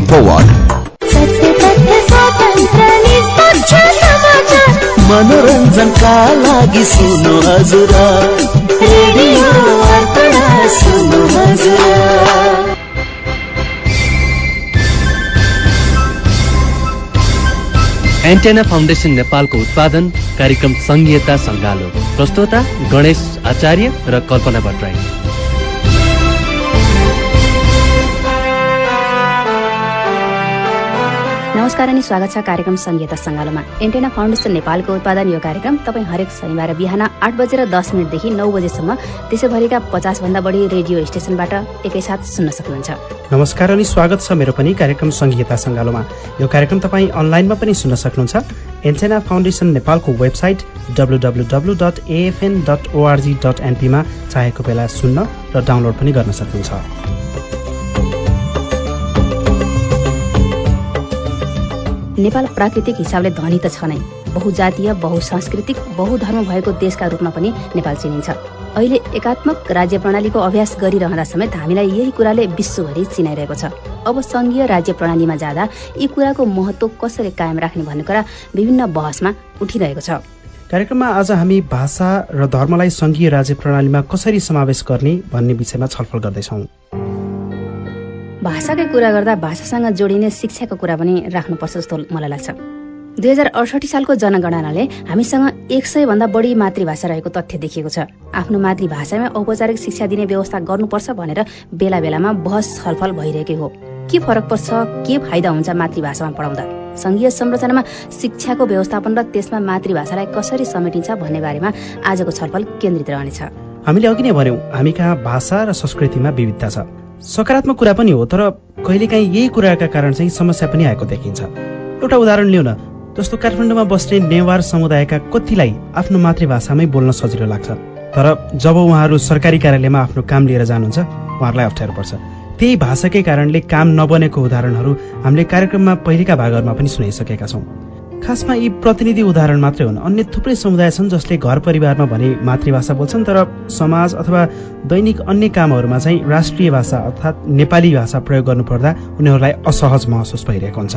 Moving forward. मनोरञ्जनका लागि सुन्नु हजुर। रेडियो सुन्नु हजुर एन्टेना फाउन्डेसन नेपालको उत्पादन कार्यक्रम सङ्घीयता सङ्गालो प्रस्तोता गणेश आचार्य र कल्पना भट्टराई। नमस्कार अनि स्वागत छ कार्यक्रम संहिता सङ्गालोमा। एन्टेना फाउन्डेसन नेपालको उत्पादन यो कार्यक्रम तपाईँ हरेक शनिबार बिहान आठ बजेर दस मिनटदेखि नौ बजेसम्म देशभरिका पचासभन्दा बढी रेडियो स्टेसनबाट एकैसाथ सुन्न सक्नुहुन्छ। नमस्कार अनि स्वागत छ मेरो पनि कार्यक्रम संहिता सङ्गालोमा। यो कार्यक्रम तपाईँ अनलाइनमा पनि सुन्न सक्नुहुन्छ। एन्टेना फाउन्डेसन नेपालको website W AFN dot ORG dot एनपीमा चाहेको बेला सुन्न र डाउनलोड पनि गर्न सक्नुहुन्छ। नेपाल प्राकृतिक हिसाबले धनी त छ नै। बहुजातीय बहुसांस्कृतिक बहुधर्म भएको देशका रूपमा पनि नेपाल चिनिन्छ। अहिले एकात्मक राज्य प्रणालीको अभ्यास गरिरहँदा समेत हामीलाई यही कुराले विश्वभरि चिनाइरहेको छ। अब सङ्घीय राज्य प्रणालीमा जाँदा यी कुराको महत्व कसरी कायम राख्ने भन्ने कुरा विभिन्न बहसमा उठिरहेको छ। कार्यक्रममा आज हामी भाषा र धर्मलाई सङ्घीय राज्य प्रणालीमा कसरी समावेश गर्ने भन्ने विषयमा छलफल गर्दैछौँ। भाषाकै कुरा गर्दा भाषासँग जोडिने शिक्षाको कुरा पनि राख्नुपर्छ जस्तो मलाई लाग्छ। दुई हजार अडसठी सालको जनगणनाले हामीसँग एक सय भन्दा बढी मातृभाषा रहेको तथ्य देखिएको छ। आफ्नो मातृभाषामै औपचारिक शिक्षा दिने व्यवस्था गर्नुपर्छ भनेर बेला बेलामा बहस छलफल भइरहेकै हो। के फरक पर्छ के फाइदा हुन्छ मातृभाषामा पढाउँदा? सङ्घीय संरचनामा शिक्षाको व्यवस्थापन र त्यसमा मातृभाषालाई कसरी समेटिन्छ भन्ने बारेमा आजको छलफल केन्द्रित रहनेछ। हामीले अघि नै भन्यौँ हामी कहाँ भाषा र संस्कृतिमा विविधता छ। सकारात्मक कुरा पनि हो तर कहिलेकाहीँ यही कुराका कारण चाहिँ समस्या पनि आएको देखिन्छ। एउटा उदाहरण लिउँ न जस्तो काठमाडौँमा बस्ने नेवार समुदायका कतिलाई आफ्नो मातृभाषामै बोल्न सजिलो लाग्छ तर जब उहाँहरू सरकारी कार्यालयमा आफ्नो काम लिएर जानुहुन्छ उहाँहरूलाई अप्ठ्यारो पर्छ। त्यही भाषाकै कारणले काम नबनेको उदाहरणहरू हामीले कार्यक्रममा पहिलेका भागहरूमा पनि सुनाइसकेका छौँ। खासमा यी प्रतिनिधि उदाहरण मात्रै हुन्। अन्य थुप्रै समुदाय छन् जसले घर परिवारमा भने मातृभाषा बोल्छन् तर समाज अथवा दैनिक अन्य कामहरूमा चाहिँ राष्ट्रिय भाषा अर्थात् नेपाली भाषा प्रयोग गर्नुपर्दा उनीहरूलाई असहज महसुस भइरहेको हुन्छ।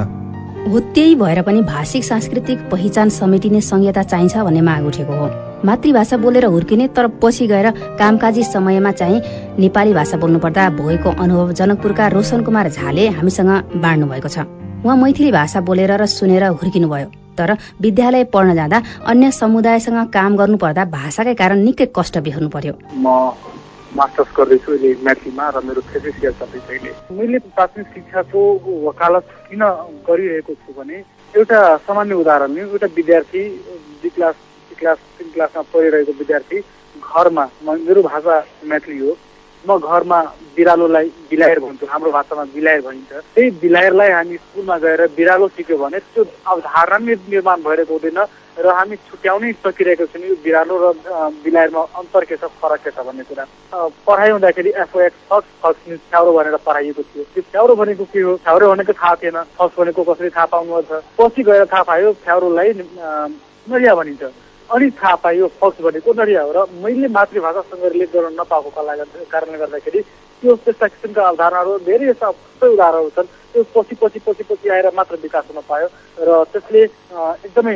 हो त्यही भएर पनि भाषिक सांस्कृतिक पहिचान समेटिने संहिता चाहिन्छ भन्ने माग उठेको हो। मातृभाषा बोलेर हुर्किने तर पछि गएर कामकाजी समयमा चाहिँ नेपाली भाषा बोल्नुपर्दा भएको अनुभव जनकपुरका रोशन कुमार झाले हामीसँग बाँड्नु भएको छ। उहाँ मैथिली भाषा बोलेर र सुनेर हुर्किनु भयो तर विद्यालय पढ्न जाँदा अन्य समुदायसँग काम गर्नु पर्दा भाषाकै कारण निकै कष्ट बेहोर्नु पर्यो। म मास्टर्स गर्दैछु अहिले म्याथलीमा र मेरो थेसिस या चल्दैछ अहिले मैले प्राथमिक शिक्षाको वकालत किन गरिरहेको छु भने एउटा सामान्य उदाहरण एउटा विद्यार्थी दुई क्लास क्लास तिन क्लासमा पढिरहेको विद्यार्थी घरमा मेरो भाषा म्याथली हो। म घरमा बिरालोलाई बिलायर भन्छु हाम्रो भाषामा बिलायर भनिन्छ। त्यही बिलायरलाई हामी स्कुलमा गएर बिरालो सिक्यो भने त्यो अवधारणा निर्माण भइरहेको हुँदैन र हामी छुट्याउनै सकिरहेको छौँ। यो बिरालो र बिलायरमा अन्तर के छ फरक के छ भन्ने कुरा। पढाइ हुँदाखेरि एफओएक्स फक्स फक्स मिन्स छ्याउरो भनेर पढाइएको थियो। त्यो छ्याउरो भनेको के हो? छ्याउरो भनेको थाहा थिएन। फक्स भनेको कसरी थाहा पाउनु पछि गएर थाहा पायो छ्याउरोलाई नरिया भनिन्छ। अनि थाहा पाइयो फक्स भनेको नरिया हो र मैले मातृभाषासँग रिलेट गर्न नपाएको कारणले गर्दाखेरि त्यो त्यस्ता किसिमका अवधारणाहरू धेरै यस्ता सबै उदाहरणहरू छन्। त्यो पछि पछि पछि पछि आएर मात्र विकास हुन पायो र त्यसले एकदमै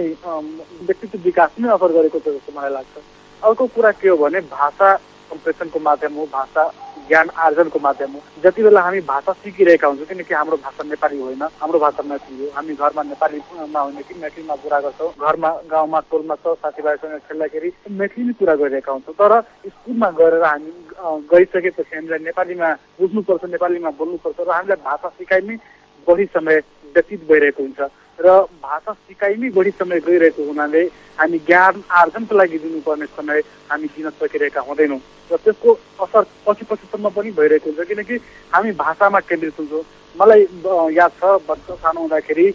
व्यक्तित्व विकास नै अफर गरेको छ जस्तो मलाई लाग्छ। अर्को कुरा के हो भने भाषा सम्प्रेषणको माध्यम हो। भाषा ज्ञान आर्जनको माध्यम हो। जति बेला हामी भाषा सिकिरहेका हुन्छौँ किनकि हाम्रो भाषा नेपाली होइन हाम्रो भाषा मैथिली हो। हामी घरमा नेपालीमा होइन कि मैथिलीमा कुरा गर्छौँ। घरमा गाउँमा टोलमा छ साथीभाइसँग खेल्दाखेरि मैथिली कुरा गरिरहेका हुन्छौँ। तर स्कुलमा गएर हामी गइसकेपछि हामीलाई नेपालीमा बुझ्नुपर्छ नेपालीमा बोल्नुपर्छ र हामीलाई भाषा सिकाइमै बढी समय व्यतीत भइरहेको हुन्छ। र भाषा सिकाइमै बढी समय गइरहेको हुनाले हामी ज्ञान आर्जनको लागि दिनुपर्ने समय हामी दिन सकिरहेका हुँदैनौँ र त्यसको असर पछि पछिसम्म पनि भइरहेको हुन्छ। किनकि हामी भाषामा केन्द्रित हुन्छौँ। मलाई याद छ बच्चा सानो हुँदाखेरि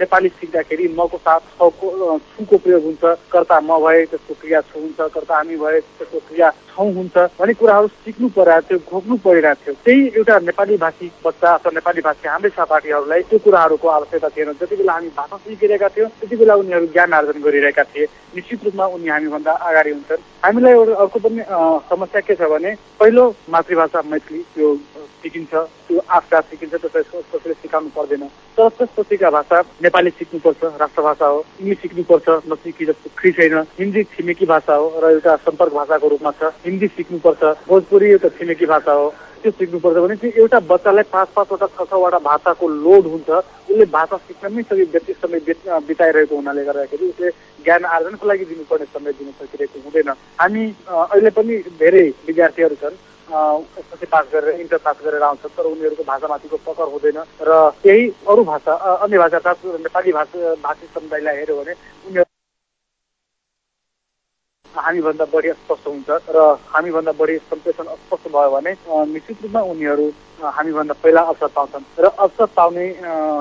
नेपाली सिक्दाखेरि मको साथ छको छुको प्रयोग हुन्छ। कर्ता म भए त्यसको क्रिया छु हुन्छ कर्ता हामी भए त्यसको क्रिया छौ हुन्छ भन्ने कुराहरू सिक्नु परिरहेको थियो घोक्नु परिरहेको थियो। त्यही एउटा नेपाली भाषी बच्चा अथवा नेपाली भाषी हाम्रै सहपाठीहरूलाई त्यो कुराहरूको आवश्यकता थिएन। जति बेला हामी भाषा सिकिरहेका थियौँ त्यति बेला उनीहरू ज्ञान आर्जन गरिरहेका थिए। निश्चित रूपमा उनी हामीभन्दा अगाडि हुन्छन्। हामीलाई एउटा अर्को पनि समस्या के छ भने पहिलो मातृभाषा मैथिली त्यो सिकिन्छ त्यो आफका सिकिन्छ त्यसलाई कसैले सिकाउनु पर्दैन। तर त्यसपछिका भाषा नेपाली सिक्नुपर्छ राष्ट्रभाषा हो। इङ्ग्लिस सिक्नुपर्छ नसिकी जस्तो खी छैन। हिन्दी छिमेकी भाषा हो र एउटा सम्पर्क भाषाको रूपमा छ। हिन्दी सिक्नुपर्छ भोजपुरी एउटा छिमेकी भाषा हो। त्यो सिक्नुपर्छ भने चाहिँ एउटा बच्चालाई पाँच पाँचवटा छ छवटा भाषाको लोड हुन्छ। उसले भाषा सिक्नमै सबै व्यक्ति समय बिताइरहेको हुनाले गर्दाखेरि उसले ज्ञान आर्जनको लागि दिनुपर्ने समय दिन सकिरहेको हुँदैन। हामी अहिले पनि धेरै विद्यार्थीहरू छन्। एसएससी पास गरेर इन्टर पास गरेर आउँछन् तर उनीहरूको भाषामाथिको पकर हुँदैन। र केही अरू भाषा अन्य भाषा नेपाली भाषा भाषी समुदायलाई हेऱ्यो भने उनीहरू हामीभन्दा बढी अस्पष्ट हुन्छ र हामीभन्दा बढी सम्प्रेषण अस्पष्ट भयो भने निश्चित रूपमा उनीहरू हामीभन्दा पहिला अवसर पाउँछन्। र अवसर पाउने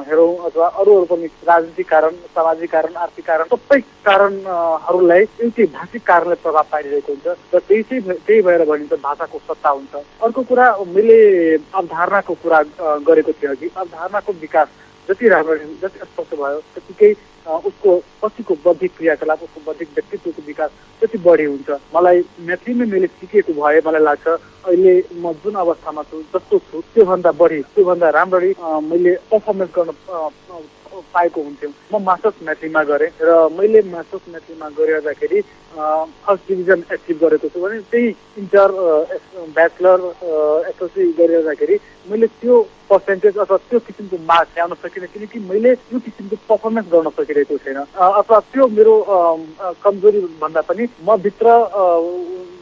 हेरौँ अथवा अरू अरू पनि राजनीतिक कारण सामाजिक कारण आर्थिक कारण सबै कारणहरूलाई एउटै भाषिक कारणले प्रभाव पारिरहेको हुन्छ र त्यही चाहिँ त्यही भएर भनिन्छ भाषाको सत्ता हुन्छ। अर्को कुरा मैले अवधारणाको कुरा गरेको थिएँ अघि। अवधारणाको विकास जति राम्रो जति स्पष्ट भयो त्यतिकै उसको पछिको बौद्धिक क्रियाकलाप उसको बौद्धिक व्यक्तित्वको विकास त्यति बढी हुन्छ। मलाई म्याथलीमै मैले सिकेको भए मलाई लाग्छ अहिले म जुन अवस्थामा छु जस्तो छु त्योभन्दा बढी त्योभन्दा राम्ररी मैले पर्फर्मेन्स गर्न पाएको हुन्थ्यौँ। म मास्टर्स म्याथलीमा गरेँ र मैले मास्टर्स म्याथलीमा गरिरहँदाखेरि फर्स्ट डिभिजन एचिभ गरेको छु भने त्यही इन्टर ब्याचलर एसएलसी गरिरहँदाखेरि मैले त्यो पर्सेन्टेज अथवा त्यो किसिमको मार्क्स ल्याउन सकिनँ। किनकि मैले त्यो किसिमको पर्फर्मेन्स गर्न सकिरहेको छैन। अथवा त्यो मेरो कमजोरी भन्दा पनि म भित्र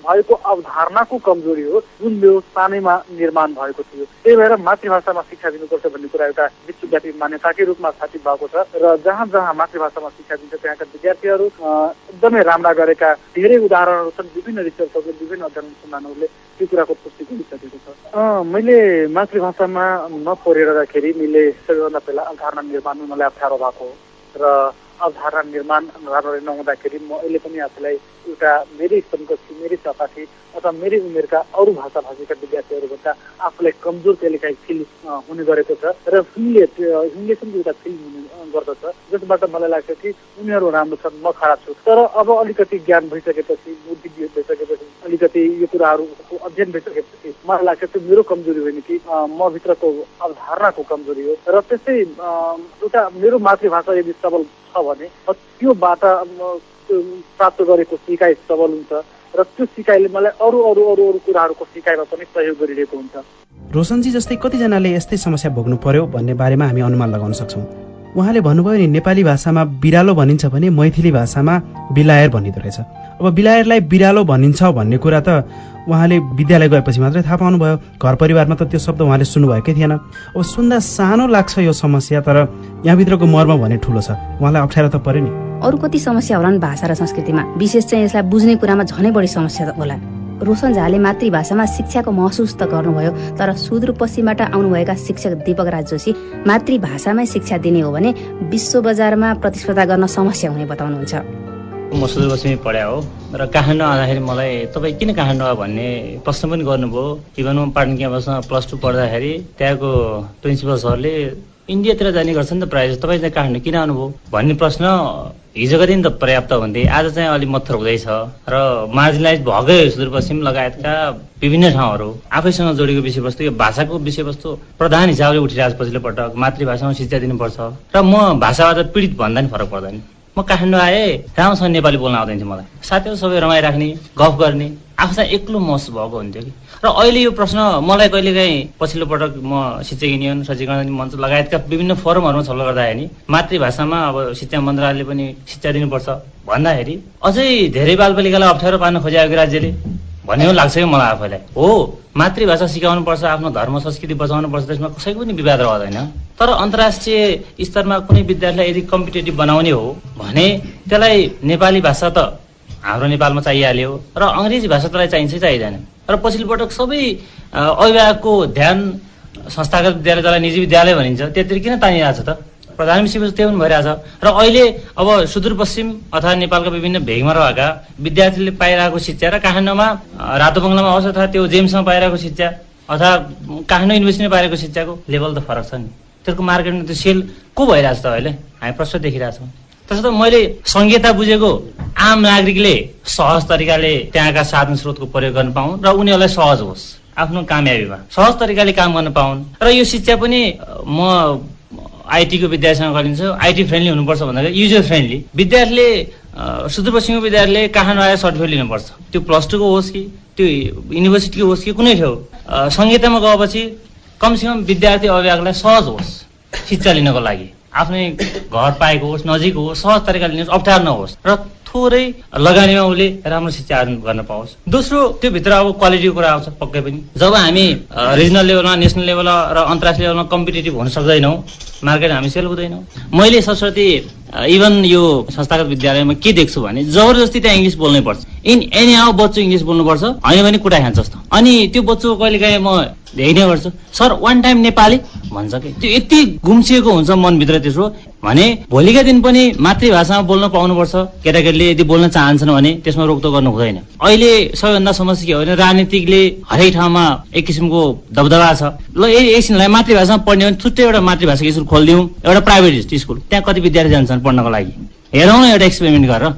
भएको अवधारणाको कमजोरी हो जुन मेरो सानैमा निर्माण भएको थियो। त्यही भएर मातृभाषामा शिक्षा दिनुपर्छ भन्ने कुरा एउटा विश्वव्यापी मान्यताकै रूपमा स्थापित भएको छ र जहाँ जहाँ मातृभाषामा शिक्षा दिन्छ त्यहाँका विद्यार्थीहरू एकदमै राम्रा गरेका धेरै उदाहरणहरू छन् विभिन्न रिसर्चहरूले विभिन्न अध्ययन अनुसन्धानहरूले त्यो कुराको पुष्टि गरिसकेको छ। मैले मातृभाषामा नपढिरहँदाखेरि मैले सबैभन्दा पहिला अवधारणा निर्माणमा मलाई अप्ठ्यारो भएको हो। र अवधारणा निर्माण राम्ररी नहुँदाखेरि म अहिले पनि आफूलाई एउटा मेरै समकक्षी मेरै सहपाठी अथवा मेरै उमेरका अरू भाषा भाषीका विद्यार्थीहरूभन्दा आफूलाई कमजोर कहिलेकाहीँ फिल हुने गरेको छ र हिन्दीले हिन्दीले पनि एउटा फिल हुने गर्दछ। जसबाट मलाई लाग्छ कि उनीहरू राम्रो छन् म खराब छु। तर अब अलिकति ज्ञान भइसकेपछि बुद्धि भइसकेपछि अलिकति यो कुराहरूको अध्ययन भइसकेपछि मलाई लाग्छ त्यो मेरो कमजोरी होइन कि म भित्रको अवधारणाको कमजोरी हो। र त्यस्तै एउटा मेरो मातृभाषा यदि सबल छ भने त्योबाट प्राप्त गरेको सिकाइ सबल हुन्छ र त्यो सिकाइले मलाई अरू अरू अरू अरू कुराहरूको सिकाइमा पनि सहयोग गरिरहेको हुन्छ। रोशनजी जस्तै कतिजनाले यस्तै समस्या भोग्नु पर्यो भन्ने बारेमा हामी अनुमान लगाउन सक्छौँ। उहाँले भन्नुभयो नि नेपाली भाषामा बिरालो भनिन्छ भने मैथिली भाषामा बिलायर भनिँदो रहेछ। अब बिलायरलाई बिरालो भनिन्छ भन्ने कुरा त उहाँले विद्यालय गएपछि मात्रै थाहा पाउनुभयो। घर परिवारमा त त्यो शब्द उहाँले सुन्नुभएकै थिएन। अब सुन्दा सानो लाग्छ यो समस्या तर यहाँभित्रको मर्म भने ठुलो छ। उहाँलाई अप्ठ्यारो त पऱ्यो नि। अरू कति समस्या होला नि भाषा र संस्कृतिमा? विशेष चाहिँ यसलाई बुझ्ने कुरामा झनै बढी समस्या होला रोशन झाले मातृभाषामा शिक्षाको महसुस त गर्नुभयो तर सुदूरपश्चिमबाट आउनुभएका शिक्षक दीपक राज जोशी मातृभाषामै शिक्षा दिने हो भने विश्व बजारमा प्रतिस्पर्धा गर्न समस्या हुने बताउनुहुन्छ। म सुदूरपश्चिमै पढाए हो र काठमाडौँ आउँदाखेरि मलाई तपाईँ किन काठमाडौँ भन्ने प्रश्न पनि गर्नुभयो। इभन म पाटन क्याम्पसमा प्लस टू पढ्दाखेरि त्यहाँको प्रिन्सिपल सरले इन्डियातिर जाने गर्छ नि त प्रायः तपाईँ चाहिँ काठमाडौँ किन आउनुभयो? भन्ने प्रश्न हिजोको दिन त पर्याप्त हुन्थे। आज चाहिँ अलिक मत्थर हुँदैछ। र मार्जिनलाइज भएकै सुदूरपश्चिम लगायतका विभिन्न ठाउँहरू। आफैसँग जोडेको विषयवस्तु यो भाषाको विषयवस्तु प्रधान हिसाबले उठिरहेको पछिल्लो पटक। मातृभाषामा शिक्षा दिनुपर्छ। र म भाषाबाट पीडित भन्दा नि फरक पर्दैन। म काठमाडौँ आएँ राम्रोसँग नेपाली बोल्न आउँदैन थियो मलाई। साथीहरू सबै रमाइराख्ने गफ गर्ने आफूसँग एक्लो महसुस भएको हुन्थ्यो कि। र अहिले यो प्रश्न मलाई कहिलेकाहीँ पछिल्लो पटक म शिक्षक युनियन सचीकरण मञ्च लगायतका विभिन्न फोरमहरूमा छलफल गर्दाखेरि मातृभाषामा अब शिक्षा मन्त्रालयले पनि शिक्षा दिनुपर्छ भन्दाखेरि अझै धेरै बालबालिकालाई अप्ठ्यारो पार्न खोजेको राज्यले भन्ने लाग्छ कि मलाई आफैलाई। हो मातृभाषा सिकाउनु पर्छ आफ्नो धर्म संस्कृति बचाउनु पर्छ त्यसमा कसैको पनि विवाद रहँदैन। तर अन्तर्राष्ट्रिय स्तरमा कुनै विद्यार्थीलाई यदि कम्पिटेटिभ बनाउने हो भने त्यसलाई नेपाली भाषा त हाम्रो नेपालमा चाहिहाल्यो र अङ्ग्रेजी भाषा तलाई चाहिन्छ चाहिँदैन। र पछिल्लो पटक सबै अभिभावकको ध्यान संस्थागत विद्यालय जसलाई निजी विद्यालय भनिन्छ त्यतिर किन तानिरहेको छ त? प्रधान विषयवस्तु त्यही पनि भइरहेछ। र अहिले अब सुदूरपश्चिम अथवा नेपालका विभिन्न भेगमा रहेका विद्यार्थीले पाइरहेको शिक्षा र काठमाडौँमा रातो बङ्गलामा होस् अथवा त्यो जेम्समा पाइरहेको शिक्षा अथवा काठमाडौँ युनिभर्सिटीमा पाइरहेको शिक्षाको लेभल त फरक छ नि। त्यसको मार्केटमा त्यो सेल को भइरहेछ त अहिले? हामी प्रश्न देखिरहेछौँ। त्यसो त मैले संहिता बुझेको आम नागरिकले सहज तरिकाले त्यहाँका साधन स्रोतको प्रयोग गर्न पाउन् र उनीहरूलाई सहज होस्। आफ्नो कामयाबीमा सहज तरिकाले काम गर्न पाउन्। र यो शिक्षा पनि म आइटीको विद्यार्थीसँग गरिन्छ। आइटी फ्रेन्डली हुनुपर्छ भन्दाखेरि युजर फ्रेन्डली विद्यार्थीले सुदूरपश्चिमको विद्यार्थीले काठमाडौँ सर्टिफिकेट लिनुपर्छ। त्यो प्लस टूको होस् कि त्यो युनिभर्सिटीको होस् कि कुनै ठाउँ। संहितामा गएपछि कमसेकम विद्यार्थी अभिभावकलाई सहज होस् शिक्षा लिनको लागि। आफ्नै घर पाएको होस् नजिक होस् सहज तरिकाले लिनुहोस् अप्ठ्यारो नहोस्। र थोरै लगानीमा उसले राम्रो शिक्षा आर्जन गर्न पाओस्। दोस्रो त्योभित्र अब क्वालिटीको कुरा आउँछ पक्कै पनि। जब हामी रिजनल लेभलमा नेसनल लेभल र अन्तर्राष्ट्रिय लेभलमा कम्पिटेटिभ हुन सक्दैनौँ मार्केट हामी सेल हुँदैनौँ। मैले सरस्वती इभन यो संस्थागत विद्यालयमा के देख्छु भने जबरजस्ती त्यहाँ इङ्ग्लिस बोल्नै पर्छ। इन एनी हाउ बच्चो इङ्ग्लिस बोल्नुपर्छ होइन भने कुटा खान्छ जस्तो। अनि त्यो बच्चो कहिले काहीँ म हेर्ने गर्छु सर वान टाइम नेपाली? भन्छ कि? त्यो यति गुम्सिएको हुन्छ मनभित्र त्यसो। भने भोलिका दिन पनि मातृभाषामा बोल्न पाउनुपर्छ। केटाकेटीले यदि बोल्न चाहन्छन् भने त्यसमा रोकटोक गर्नु हुँदैन। अहिले सबैभन्दा समस्या के हो भने राजनीतिकले हरेक ठाउँमा एक किसिमको दबदबा छ। ल एकछिनलाई मातृभाषामा पढ्ने भने छुट्टै एउटा मातृभाषाको स्कुल खोलिदिउँ एउटा प्राइभेट स्कुल। त्यहाँ कति विद्यार्थी जान्छन् पढ्नको लागि? हेरौँ न एउटा एक्सपेरिमेन्ट गरेर।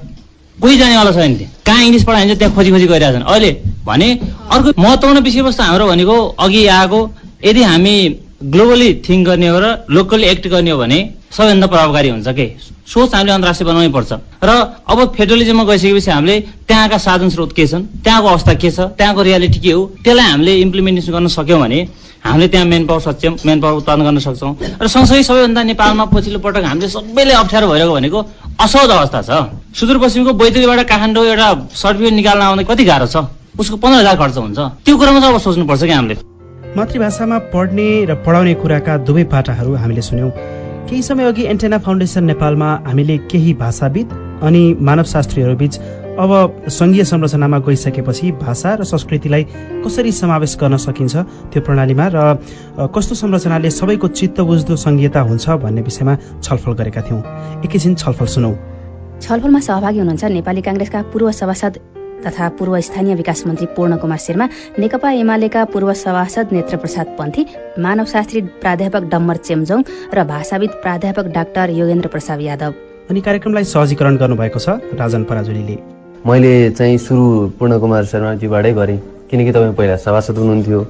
कोही जानेवाला छैन त्यहाँ। कहाँ इङ्ग्लिस पढाइन्छ त्यहाँ खोजी खोजी गरिरहेछन्। अहिले भने अर्को महत्त्वपूर्ण विषयवस्तु हाम्रो भनेको अघि आएको यदि हामी ग्लोबली थिङ्क गर्ने हो र लोकल्ली एक्ट गर्ने हो भने सबैभन्दा प्रभावकारी हुन्छ के? सोच हामीले अन्तर्राष्ट्रिय बनाउनै पर्छ। र अब फेडरलिजममा गइसकेपछि हामीले त्यहाँका साधन स्रोत के छन्? त्यहाँको अवस्था के छ? त्यहाँको रियालिटी के हो? त्यसलाई हामीले इम्प्लिमेन्टेसन गर्न सक्यौँ भने हामीले त्यहाँ मेन पावर सक्षम मेन पावर उत्पादन गर्न सक्छौँ। र सँगसँगै सबैभन्दा नेपालमा पछिल्लो पटक हामीले सबैले अप्ठ्यारो भइरहेको भनेको असहज अवस्था छ। सुदूरपश्चिमको बैतडीबाट काठमाडौँ एउटा सर्टिफिकेट निकाल्न आउँदा कति गाह्रो छ? उसको पन्ध्र हजार खर्च हुन्छ। त्यो कुरामा चाहिँ अब सोच्नुपर्छ क्या हामीले? मातृभाषामा पढ्ने र पढाउने कुराका दुवै पाटाहरू हामीले सुन्यौँ। केही समय अघि एन्टेना फाउन्डेसन नेपालमा हामीले केही भाषाविद अनि मानवशास्त्रीहरू बीच अब सङ्घीय संरचनामा गइसकेपछि भाषा र संस्कृतिलाई कसरी समावेश गर्न सकिन्छ त्यो प्रणालीमा र कस्तो संरचनाले सबैको चित्त बुझ्दो सङ्घीयता हुन्छ भन्ने विषयमा छलफल गरेका थियौँ। एकैछिन छलफल सुनौ। छलफलमा सहभागी हुनुहुन्छ नेपाली काङ्ग्रेसका पूर्व सभासद तथा पूर्व स्थानीय विकास मन्त्री पूर्ण कुमार शर्मा नेकपा एमालेका पूर्व सभासद नेत्र प्रसाद पन्थी मानवशास्त्री प्राध्यापक डम्बर चेम्जोङ र भाषाविद प्राध्यापक डाक्टर योगेन्द्र प्रसाद यादव। अनि कार्यक्रमलाई सहजीकरण गर्नुभएको छ राजन पराजुलीले। मैले चाहिँ सुरु पूर्ण कुमार शर्माजीबाटै गरेँ किनकि तपाईँ पहिला सभासद हुनुहुन्थ्यो।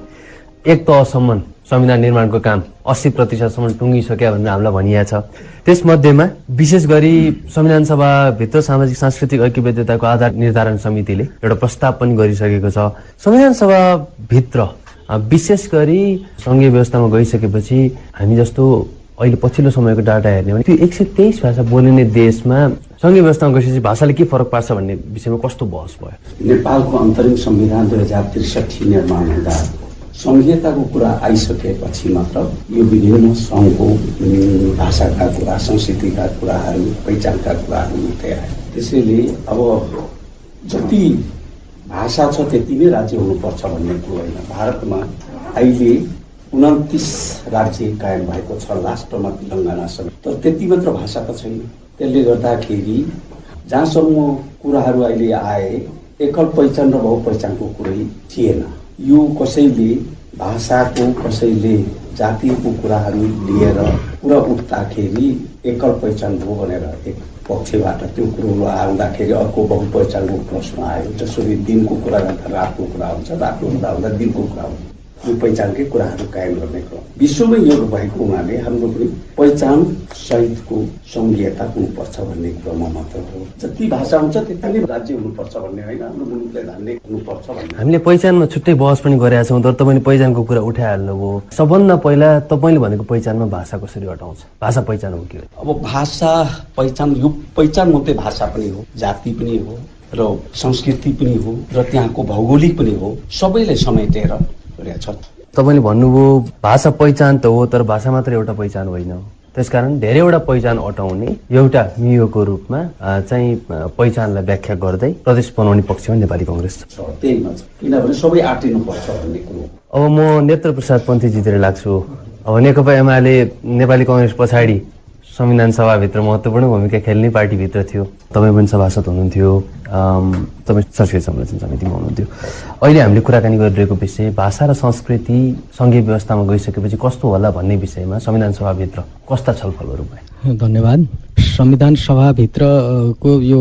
एक तहसम्म संविधान निर्माणको काम अस्सी प्रतिशतसम्म टुङ्गिसक्यो भनेर हामीलाई भनिएको छ। त्यसमध्येमा विशेष गरी संविधान सभाभित्र सामाजिक सांस्कृतिक ऐक्यबद्धताको आधार निर्धारण समितिले एउटा प्रस्ताव पनि गरिसकेको छ। संविधान सभाभित्र विशेष गरी सङ्घीय व्यवस्थामा गइसकेपछि हामी जस्तो अहिले पछिल्लो समयको डाटा हेर्ने भने त्यो एक सय तेइस भाषा बोलिने देशमा सङ्घीय व्यवस्थामा गइसकेपछि भाषाले के फरक पार्छ भन्ने विषयमा कस्तो बहस भयो? नेपालको अन्तरिम संविधान दुई हजार त्रिसठी निर्माण हुँदा सङ्घीयताको कुरा आइसकेपछि मात्र यो विभिन्न सङ्घको भाषाका कुरा संस्कृतिका कुराहरू पहिचानका कुराहरू मात्रै आए त्यसैले अब जति भाषा छ त्यति नै राज्य हुनुपर्छ भन्ने कुरो होइन। भारतमा अहिले उन्तिस राज्य कायम भएको छ लास्टमा तेलङ्गानासँग तर त्यति मात्र भाषा त छैन। त्यसले गर्दाखेरि जहाँसम्म कुराहरू अहिले आए एकल पहिचान र बहु पहिचानको कुरै थिएन। यो कसैले भाषाको कसैले जातिको कुराहरू लिएर कुरा उठ्दाखेरि एकल पहिचान हो भनेर एक पक्षबाट त्यो कुरो आउँदाखेरि अर्को बहु पहिचानको प्रश्न आयो। जसरी दिनको कुरा गर्दा रातको कुरा हुन्छ रातको कुरा हुँदा दिनको कुरा हुन्छ। यो पहिचानकै कुराहरू कायम गर्ने क्रम विश्वमै यो भएको हुनाले हाम्रो पनि पहिचान सहितको सङ्घीयता हुनुपर्छ भन्ने कुरोमा मात्र हो। जति भाषा हुन्छ त्यति नै राज्य हुनुपर्छ भन्ने होइन हाम्रो मुलुकलाई धान्ने हुनुपर्छ भन्ने। हामीले पहिचानमा छुट्टै बहस पनि गरेका छौँ तर तपाईँले पहिचानको कुरा उठाइहाल्नुभयो सबभन्दा पहिला तपाईँले भनेको पहिचानमा भाषा कसरी हटाउँछ भाषा पहिचान हो के हो? अब भाषा पहिचान यो पहिचान मात्रै भाषा पनि हो जाति पनि हो र संस्कृति पनि हो र त्यहाँको भौगोलिक पनि हो सबैले समेटेर रहेछ तपाईँले भन्नुभयो भाषा पहिचान त हो तर भाषा मात्र एउटा पहिचान होइन। त्यसकारण धेरैवटा पहिचान अटाउने एउटा मियोको रूपमा चाहिँ पहिचानलाई व्याख्या गर्दै प्रदेश बनाउने पक्षमा नेपाली कङ्ग्रेस छ। किनभने सबै आटिनुपर्छ भन्ने कुरो। अब म नेत्र प्रसाद पन्थीजीतिर लाग्छु। अब नेकपा एमाले नेपाली कङ्ग्रेस पछाडि संविधान सभाभित्र महत्त्वपूर्ण भूमिका खेल्ने पार्टीभित्र थियो। तपाईँ पनि सभासद हुनुहुन्थ्यो। तपाईँ संस्कृति संरक्षण समितिमा हुनुहुन्थ्यो। अहिले हामीले कुराकानी गरिरहेको विषय भाषा र संस्कृति सङ्घीय व्यवस्थामा गइसकेपछि कस्तो होला भन्ने विषयमा संविधान सभाभित्र कस्ता छलफलहरू भए? धन्यवाद। संविधान सभाभित्रको यो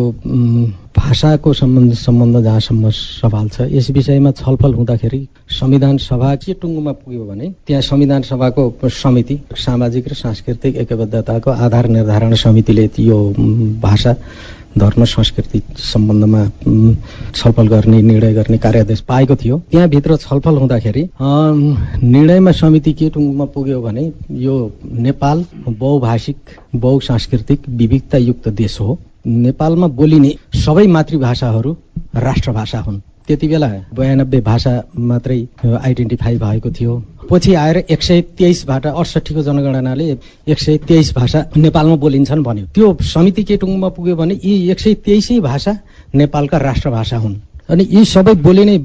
भाषाको सम्बन्ध सम्बन्ध जहाँसम्म सवाल छ यस विषयमा छलफल हुँदाखेरि संविधान सभा के टुङ्गोमा पुग्यो भने त्यहाँ संविधान सभाको समिति सामाजिक र सांस्कृतिक एकबद्धताको आधार निर्धारण समितिले यो भाषा धर्म संस्कृति सम्बन्धमा छलफल गर्ने निर्णय गर्ने कार्यादेश पाएको थियो। त्यहाँभित्र छलफल हुँदाखेरि निर्णयमा समिति के टुङ्गोमा पुग्यो भने यो नेपाल बहुभाषिक बहुसांस्कृतिक विविधतायुक्त देश हो। नेपालमा बोलिने सबै मातृभाषाहरू राष्ट्रभाषा हुन्। त्यति बेला बयानब्बे भाषा मात्रै आइडेन्टिफाई भएको थियो। पछि आएर एक सय तेइसबाट अडसठीको जनगणनाले एक सय तेइस भाषा नेपालमा बोलिन्छन् भन्यो। त्यो समिति के टुङ्गोमा पुग्यो भने यी एक सय तेइसै भाषा नेपालका राष्ट्रभाषा हुन्। अनि यी सबै बोलिने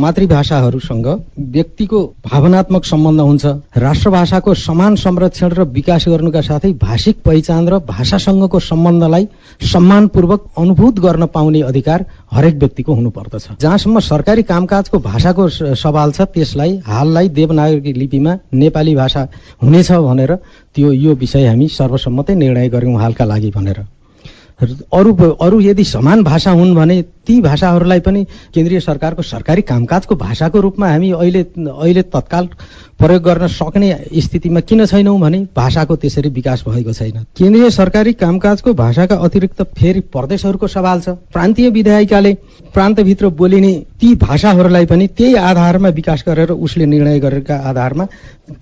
मातृभाषाहरूसँग व्यक्तिको भावनात्मक सम्बन्ध हुन्छ। राष्ट्रभाषाको समान संरक्षण र विकास गर्नुका साथै भाषिक पहिचान र भाषासँगको सम्बन्धलाई सम्मानपूर्वक अनुभूत गर्न पाउने अधिकार हरेक व्यक्तिको हुनुपर्दछ। जहाँसम्म सरकारी कामकाजको भाषाको सवाल छ त्यसलाई हाललाई देवनागरी लिपिमा नेपाली भाषा हुनेछ भनेर त्यो यो विषय हामी सर्वसम्मतै निर्णय गर्यौँ हालका लागि भनेर। अरू अरू यदि समान भाषा हुन् भने ती भाषाहरूलाई पनि केन्द्रीय सरकारको सरकारी कामकाजको भाषाको रूपमा हामी अहिले अहिले तत्काल प्रयोग गर्न सक्ने स्थितिमा किन छैनौँ भने भाषाको त्यसरी विकास भएको छैन। केन्द्रीय सरकारी कामकाजको भाषाका अतिरिक्त फेरि प्रदेशहरूको सवाल छ। प्रान्तीय विधायिकाले प्रान्तभित्र बोलिने ती भाषाहरूलाई पनि त्यही आधारमा विकास गरेर उसले निर्णय गरेका आधारमा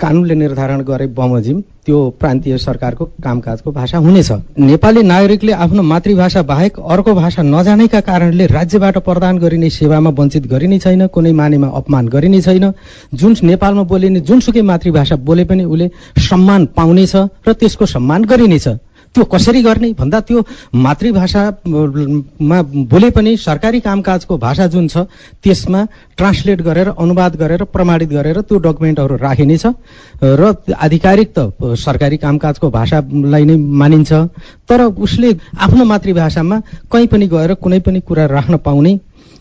कानुनले निर्धारण गरे बमोजिम त्यो प्रान्तीय सरकारको कामकाजको भाषा हुनेछ। नेपाली नागरिकले आफ्नो मातृभाषा बाहेक अर्को भाषा नजानेका कारणले राज्यबाट प्रदान गरिने सेवामा वञ्चित गरिने छैन कुनै मानेमा अपमान गरिने छैन। जुन नेपालमा बोलिने जुनसुकै मातृभाषा बोले पनि उसले सम्मान पाउनेछ र त्यसको सम्मान गरिनेछ। त्यो कसरी गर्ने? भन्दा त्यो मातृभाषामा बोले पनि सरकारी कामकाजको भाषा जुन छ त्यसमा ट्रान्सलेट गरेर अनुवाद गरेर प्रमाणित गरेर त्यो डकुमेन्टहरू राखिनेछ र आधिकारिक त सरकारी कामकाजको भाषालाई नै मानिन्छ। तर उसले आफ्नो मातृभाषामा कहीँ पनि गएर कुनै पनि कुरा राख्न पाउने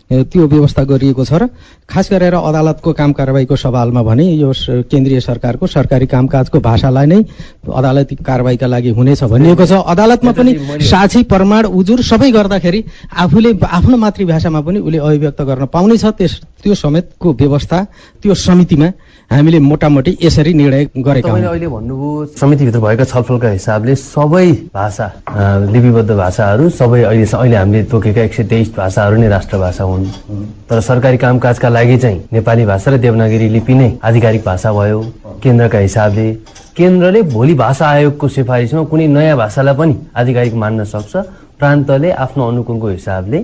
त्यो व्यवस्था गरिएको छ र खास गरेर अदालतको काम कारवाहीको सवालमा भने यो केन्द्रीय सरकारको सरकारी कामकाजको भाषालाई नै अदालती कारवाहीका लागि हुनेछ भनिएको छ। अदालतमा पनि साक्षी प्रमाण उजुर सबै गर्दाखेरि आफूले आफ्नो मातृभाषामा पनि उसले अभिव्यक्त गर्न पाउनेछ। त्यस त्यो समेतको व्यवस्था त्यो समितिमा हामीले मोटामोटी यसरी निर्णय गरेका तपाईँले अहिले भन्नुभयो समितिभित्र भएका छलफलका हिसाबले सबै भाषा लिपिबद्ध भाषाहरू सबै अहिले अहिले हामीले तोकेका एक सय तेइस भाषाहरू नै राष्ट्रभाषा हुन्। तर सरकारी कामकाजका लागि चाहिँ नेपाली भाषा र देवनागरी लिपि नै आधिकारिक भाषा भयो। केन्द्रका हिसाबले केन्द्रले भोलि भाषा आयोगको सिफारिसमा कुनै नयाँ भाषालाई पनि आधिकारिक मान्न सक्छ। प्रान्तले आफ्नो अनुकूलको हिसाबले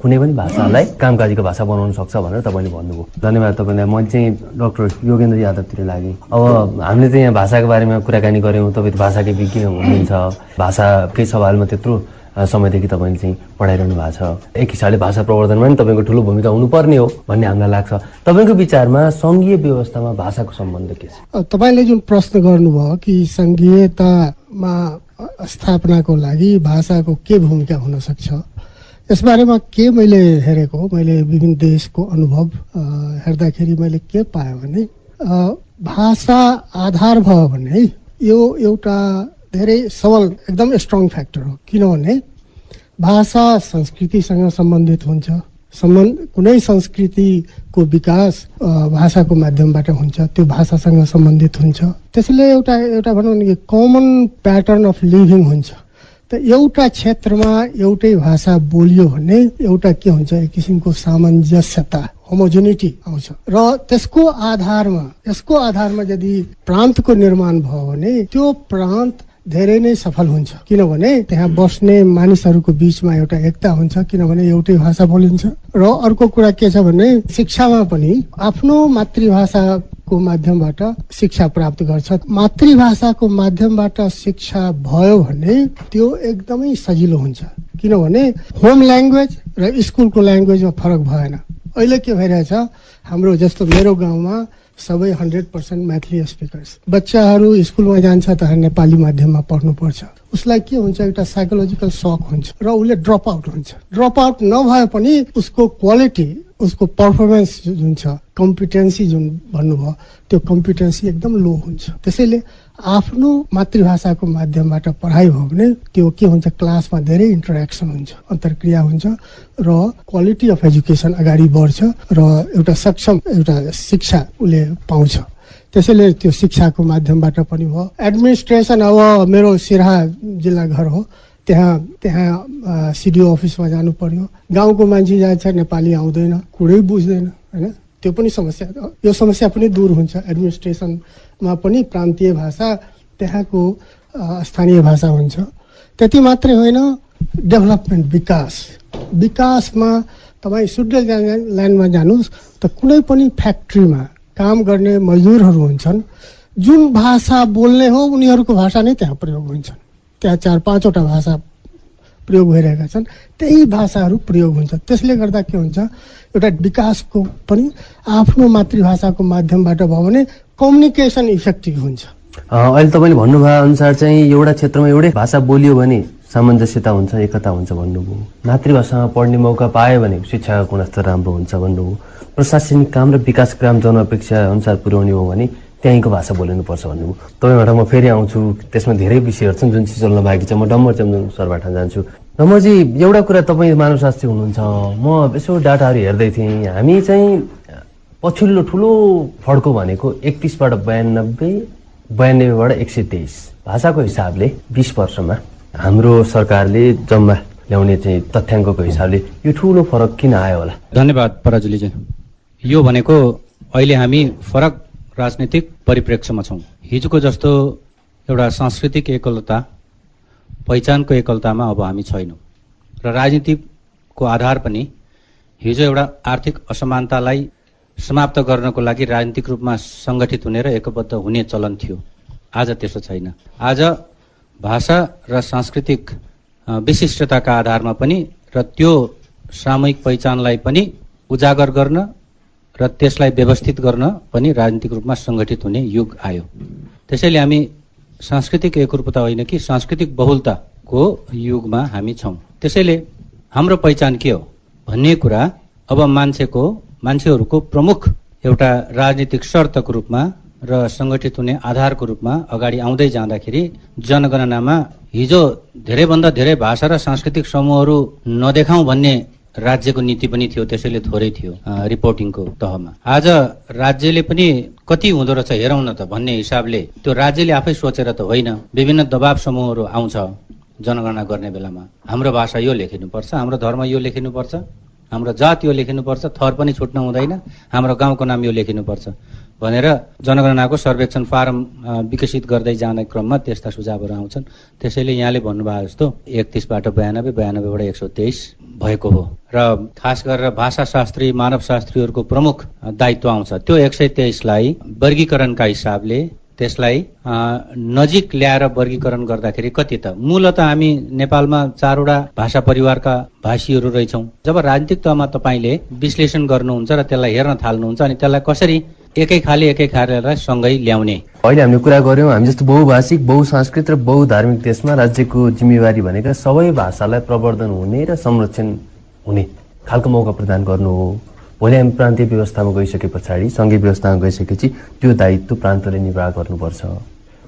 कुनै पनि भाषालाई कामकाजीको भाषा बनाउन सक्छ भनेर तपाईँले भन्नुभयो। धन्यवाद तपाईँलाई। मैले चाहिँ डक्टर योगेन्द्र यादवतिर लागेँ। अब हामीले चाहिँ यहाँ भाषाको बारेमा कुराकानी गऱ्यौँ। तपाईँ भाषाकै विज्ञ हुनुहुन्छ। भाषाकै सवालमा त्यत्रो समयदेखि तपाईँले चाहिँ पढाइरहनु भएको छ। एक हिसाबले भाषा प्रवर्धनमा पनि तपाईँको ठुलो भूमिका हुनुपर्ने हो भन्ने हामीलाई लाग्छ। तपाईँको विचारमा सङ्घीय व्यवस्थामा भाषाको सम्बन्ध के छ? तपाईँले जुन प्रश्न गर्नुभयो कि सङ्घीयतामा स्थापनाको लागि भाषाको के भूमिका हुन सक्छ? यसबारेमा के मैले हेरेको मैले विभिन्न देशको अनुभव हेर्दाखेरि मैले के पाएँ भने भाषा आधार भयो भने यो एउटा धेरै सबल एकदम स्ट्रङ फ्याक्टर हो। किनभने भाषा संस्कृतिसँग सम्बन्धित हुन्छ। सम्बन्ध कुनै संस्कृतिको विकास भाषाको माध्यमबाट हुन्छ त्यो भाषासँग सम्बन्धित हुन्छ। त्यसैले एउटा एउटा भनौँ न कमन प्याटर्न अफ लिभिङ हुन्छ। त एउटा क्षेत्रमा एउटै भाषा बोलियो भने एउटा के हुन्छ एक किसिमको सामञ्जस्यता होमोजिनिटी आउँछ। र त्यसको आधारमा यसको आधारमा यदि प्रान्तको निर्माण भयो भने त्यो प्रान्त धेरै नै सफल हुन्छ। किनभने त्यहाँ बस्ने मानिसहरूको बिचमा एउटा एकता हुन्छ किनभने एउटै भाषा बोलिन्छ। र अर्को कुरा के छ भने शिक्षामा पनि आफ्नो मातृभाषाको माध्यमबाट शिक्षा प्राप्त गर्छ। मातृभाषाको माध्यमबाट शिक्षा भयो भने त्यो एकदमै सजिलो हुन्छ। किनभने होम ल्याङ्ग्वेज र स्कुलको ल्याङ्ग्वेजमा फरक भएन। अहिले के भइरहेछ हाम्रो जस्तो मेरो गाउँमा सबै हन्ड्रेड पर्सेन्ट मैथिली स्पिकर्स। बच्चाहरू स्कुलमा जान्छ त नेपाली माध्यममा पढ्नुपर्छ। उसलाई के हुन्छ एउटा साइकोलोजिकल सक हुन्छ र उसले ड्रप आउट हुन्छ। ड्रप आउट नभए पनि उसको क्वालिटी उसको पर्फर्मेन्स जुन छ कम्पिटेन्सी जुन भन्नुभयो त्यो कम्पिटेन्सी एकदम लो हुन्छ। त्यसैले आफ्नो मातृभाषाको माध्यमबाट पढाइ भयो भने त्यो के हुन्छ क्लासमा धेरै इन्टरेक्सन हुन्छ अन्तर्क्रिया हुन्छ र क्वालिटी अफ एजुकेसन अगाडि बढ्छ र एउटा सक्षम एउटा शिक्षा उसले पाउँछ। त्यसैले त्यो शिक्षाको माध्यमबाट पनि भयो। एडमिनिस्ट्रेसन अब मेरो सिराहा जिल्ला घर हो। त्यहाँ त्यहाँ सिडिओ अफिसमा जानु पर्यो। गाउँको मान्छे जान्छ नेपाली आउँदैन कुरै बुझ्दैन होइन? त्यो पनि समस्या यो समस्या पनि दूर हुन्छ। एडमिनिस्ट्रेसनमा पनि प्रान्तीय भाषा त्यहाँको स्थानीय भाषा हुन्छ। त्यति मात्रै होइन डेभलपमेन्ट विकास। विकासमा तपाईँ स्विजरल्यान्डमा जानुहोस् त कुनै पनि फ्याक्ट्रीमा काम गर्ने मजदुरहरू हुन्छन्। जुन भाषा बोल्ने हो उनीहरूको भाषा नै त्यहाँ प्रयोग हुन्छन्। त्यहाँ चार पाँचवटा भाषा प्रयोग भइरहेका छन्। त्यही भाषाहरू प्रयोग हुन्छ। त्यसले गर्दा के हुन्छ एउटा विकासको पनि आफ्नो मातृभाषाको माध्यमबाट भयो भने कम्युनिकेसन इफेक्टिभ हुन्छ। अहिले तपाईँले भन्नुभयो अनुसार चाहिँ एउटा क्षेत्रमा एउटै भाषा बोलियो भने सामञ्जस्यता हुन्छ एकता हुन्छ भन्नुभयो। मातृभाषामा पढ्ने मौका पायो भने शिक्षाको गुणस्तर राम्रो हुन्छ भन्नुभयो। प्रशासनिक काम र विकास काम जनअपेक्षा अनुसार पुर्याउने हो भने त्यहीँको भाषा बोलिनुपर्छ भन्नुभयो तपाईँबाट म फेरि आउँछु। त्यसमा धेरै विषयहरू छन् जुन चाहिँ चल्न बाँकी छ। म डम्बर चन्दन सरबाट जान्छु। डम्बरजी एउटा कुरा तपाईँ मानवशास्त्री हुनुहुन्छ। म यसो डाटाहरू हेर्दै थिएँ। हामी चाहिँ पछिल्लो ठुलो फड्को भनेको एकतिसबाट बयानब्बे बयानब्बेबाट एक सय तेइस भाषाको हिसाबले बिस वर्षमा हाम्रो सरकारले जम्मा ल्याउने चाहिँ तथ्याङ्कको हिसाबले यो ठुलो फरक किन आयो होला? धन्यवाद पराजुलीजी। यो भनेको अहिले हामी फरक राजनीतिक परिप्रेक्ष्यमा छौँ। हिजोको जस्तो एउटा सांस्कृतिक एकलता पहिचानको एकलतामा अब हामी छैनौँ। र राजनीतिको आधार पनि हिजो एउटा आर्थिक असमानतालाई समाप्त गर्नको लागि राजनीतिक रूपमा सङ्गठित हुने र एकबद्ध हुने चलन थियो। आज त्यसो छैन। आज भाषा र सांस्कृतिक विशिष्टताका आधारमा पनि र त्यो सामूहिक पहिचानलाई पनि उजागर गर्न र त्यसलाई व्यवस्थित गर्न पनि राजनीतिक रूपमा सङ्गठित हुने युग आयो। त्यसैले हामी सांस्कृतिक एकरूपता होइन कि सांस्कृतिक बहुलताको युगमा हामी छौँ। त्यसैले हाम्रो पहिचान के हो भन्ने कुरा अब मान्छेको मान्छेहरूको प्रमुख एउटा राजनीतिक शर्तको रूपमा र सङ्गठित हुने आधारको रूपमा अगाडि आउँदै जाँदाखेरि जनगणनामा हिजो धेरैभन्दा धेरै भाषा र सांस्कृतिक समूहहरू नदेखाउँ भन्ने राज्यको नीति पनि थियो त्यसैले थोरै थियो रिपोर्टिङको तहमा। आज राज्यले पनि कति हुँदो रहेछ हेरौँ न त भन्ने हिसाबले त्यो राज्यले आफै सोचेर त होइन। विभिन्न दबाब समूहहरू आउँछ जनगणना गर्ने बेलामा। हाम्रो भाषा यो लेखिनुपर्छ हाम्रो धर्म यो लेखिनुपर्छ हाम्रो जात यो लेखिनुपर्छ थर पनि छुट्न हुँदैन हाम्रो गाउँको नाम यो लेखिनुपर्छ। भनेर जनगणनाको सर्वेक्षण फारम विकसित गर्दै जाने क्रममा त्यस्ता सुझावहरू आउँछन्। त्यसैले यहाँले भन्नुभयो जस्तो एकतिसबाट बयानब्बे बयानब्बेबाट एक सौ तेइस भएको हो। र खास गरेर भाषा शास्त्री मानव शास्त्रीहरूको प्रमुख दायित्व आउँछ। त्यो एक सय तेइसलाई वर्गीकरणका हिसाबले त्यसलाई नजिक ल्याएर वर्गीकरण गर्दाखेरि कति त? मूलत हामी नेपालमा चारवटा भाषा परिवारका भाषीहरू रहेछौँ। जब राजनीतिक तहमा तपाईँले विश्लेषण गर्नुहुन्छ र त्यसलाई हेर्न थाल्नुहुन्छ अनि त्यसलाई कसरी एकै खाले एकै खालेलाई सँगै ल्याउने? अहिले हामीले कुरा गर्यौँ हामी जस्तो बहुभाषिक बहुसांस्कृत र बहुधार्मिक देशमा राज्यको जिम्मेवारी भनेका सबै भाषालाई प्रवर्धन हुने र संरक्षण हुने खालको मौका प्रदान गर्नु हो। भोलि हामी प्रान्तीय व्यवस्थामा गइसके पछाडि सङ्घीय व्यवस्थामा गइसकेपछि त्यो दायित्व प्रान्तले निर्वाह गर्नुपर्छ।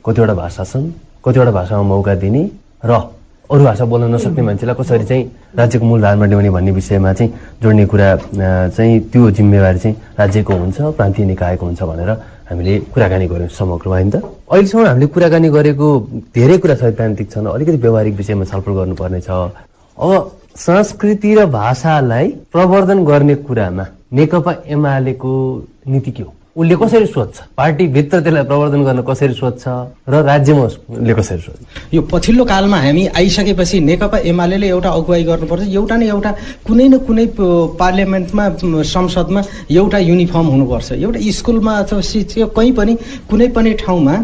कतिवटा भाषा छन् कतिवटा भाषामा मौका दिने र अरू भाषा बोल्न नसक्ने मान्छेलाई कसरी चाहिँ राज्यको मूलधारमा ल्याउने भन्ने विषयमा चाहिँ जोड्ने कुरा चाहिँ त्यो जिम्मेवारी चाहिँ राज्यको हुन्छ प्रान्तीय निकायको हुन्छ भनेर हामीले कुराकानी गऱ्यौँ समग्रमा होइन त? अहिलेसम्म हामीले कुराकानी गरेको धेरै कुरा सैद्धान्तिक छन् अलिकति व्यवहारिक विषयमा छलफल गर्नुपर्ने छ। अब संस्कृति र भाषालाई प्रवर्धन गर्ने कुरामा नेकपा एमालेको नीति के हो? उसले कसरी सोध्छ? पार्टीभित्र त्यसलाई प्रवर्धन गर्न कसरी सोध्छ? र राज्यमा उसले कसरी सोध्छ? यो पछिल्लो कालमा हामी आइसकेपछि नेकपा एमाले एउटा अगुवाई गर्नुपर्छ। एउटा न एउटा कुनै न कुनै पार्लियामेन्टमा संसदमा एउटा युनिफर्म हुनुपर्छ। एउटा स्कुलमा अथवा शिक्षा कहीँ पनि कुनै पनि ठाउँमा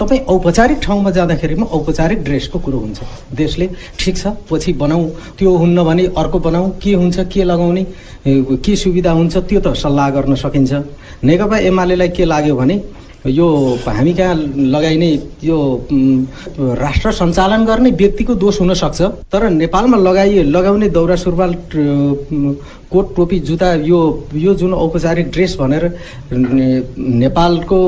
तपाईँ औपचारिक ठाउँमा जाँदाखेरिमा औपचारिक ड्रेसको कुरो हुन्छ। देशले ठिक छ पछि बनाऊ त्यो हुन्न भने अर्को बनाऊ के हुन्छ के लगाउने के सुविधा हुन्छ त्यो त सल्लाह गर्न सकिन्छ। नेकपा एमालेलाई के लाग्यो भने यो हामी कहाँ लगाइने यो राष्ट्र सञ्चालन गर्ने व्यक्तिको दोष हुन सक्छ तर नेपालमा लगाइए लगाउने दौरा सुरुवाल कोट टोपी जुत्ता यो यो जुन औपचारिक ड्रेस भनेर नेपालको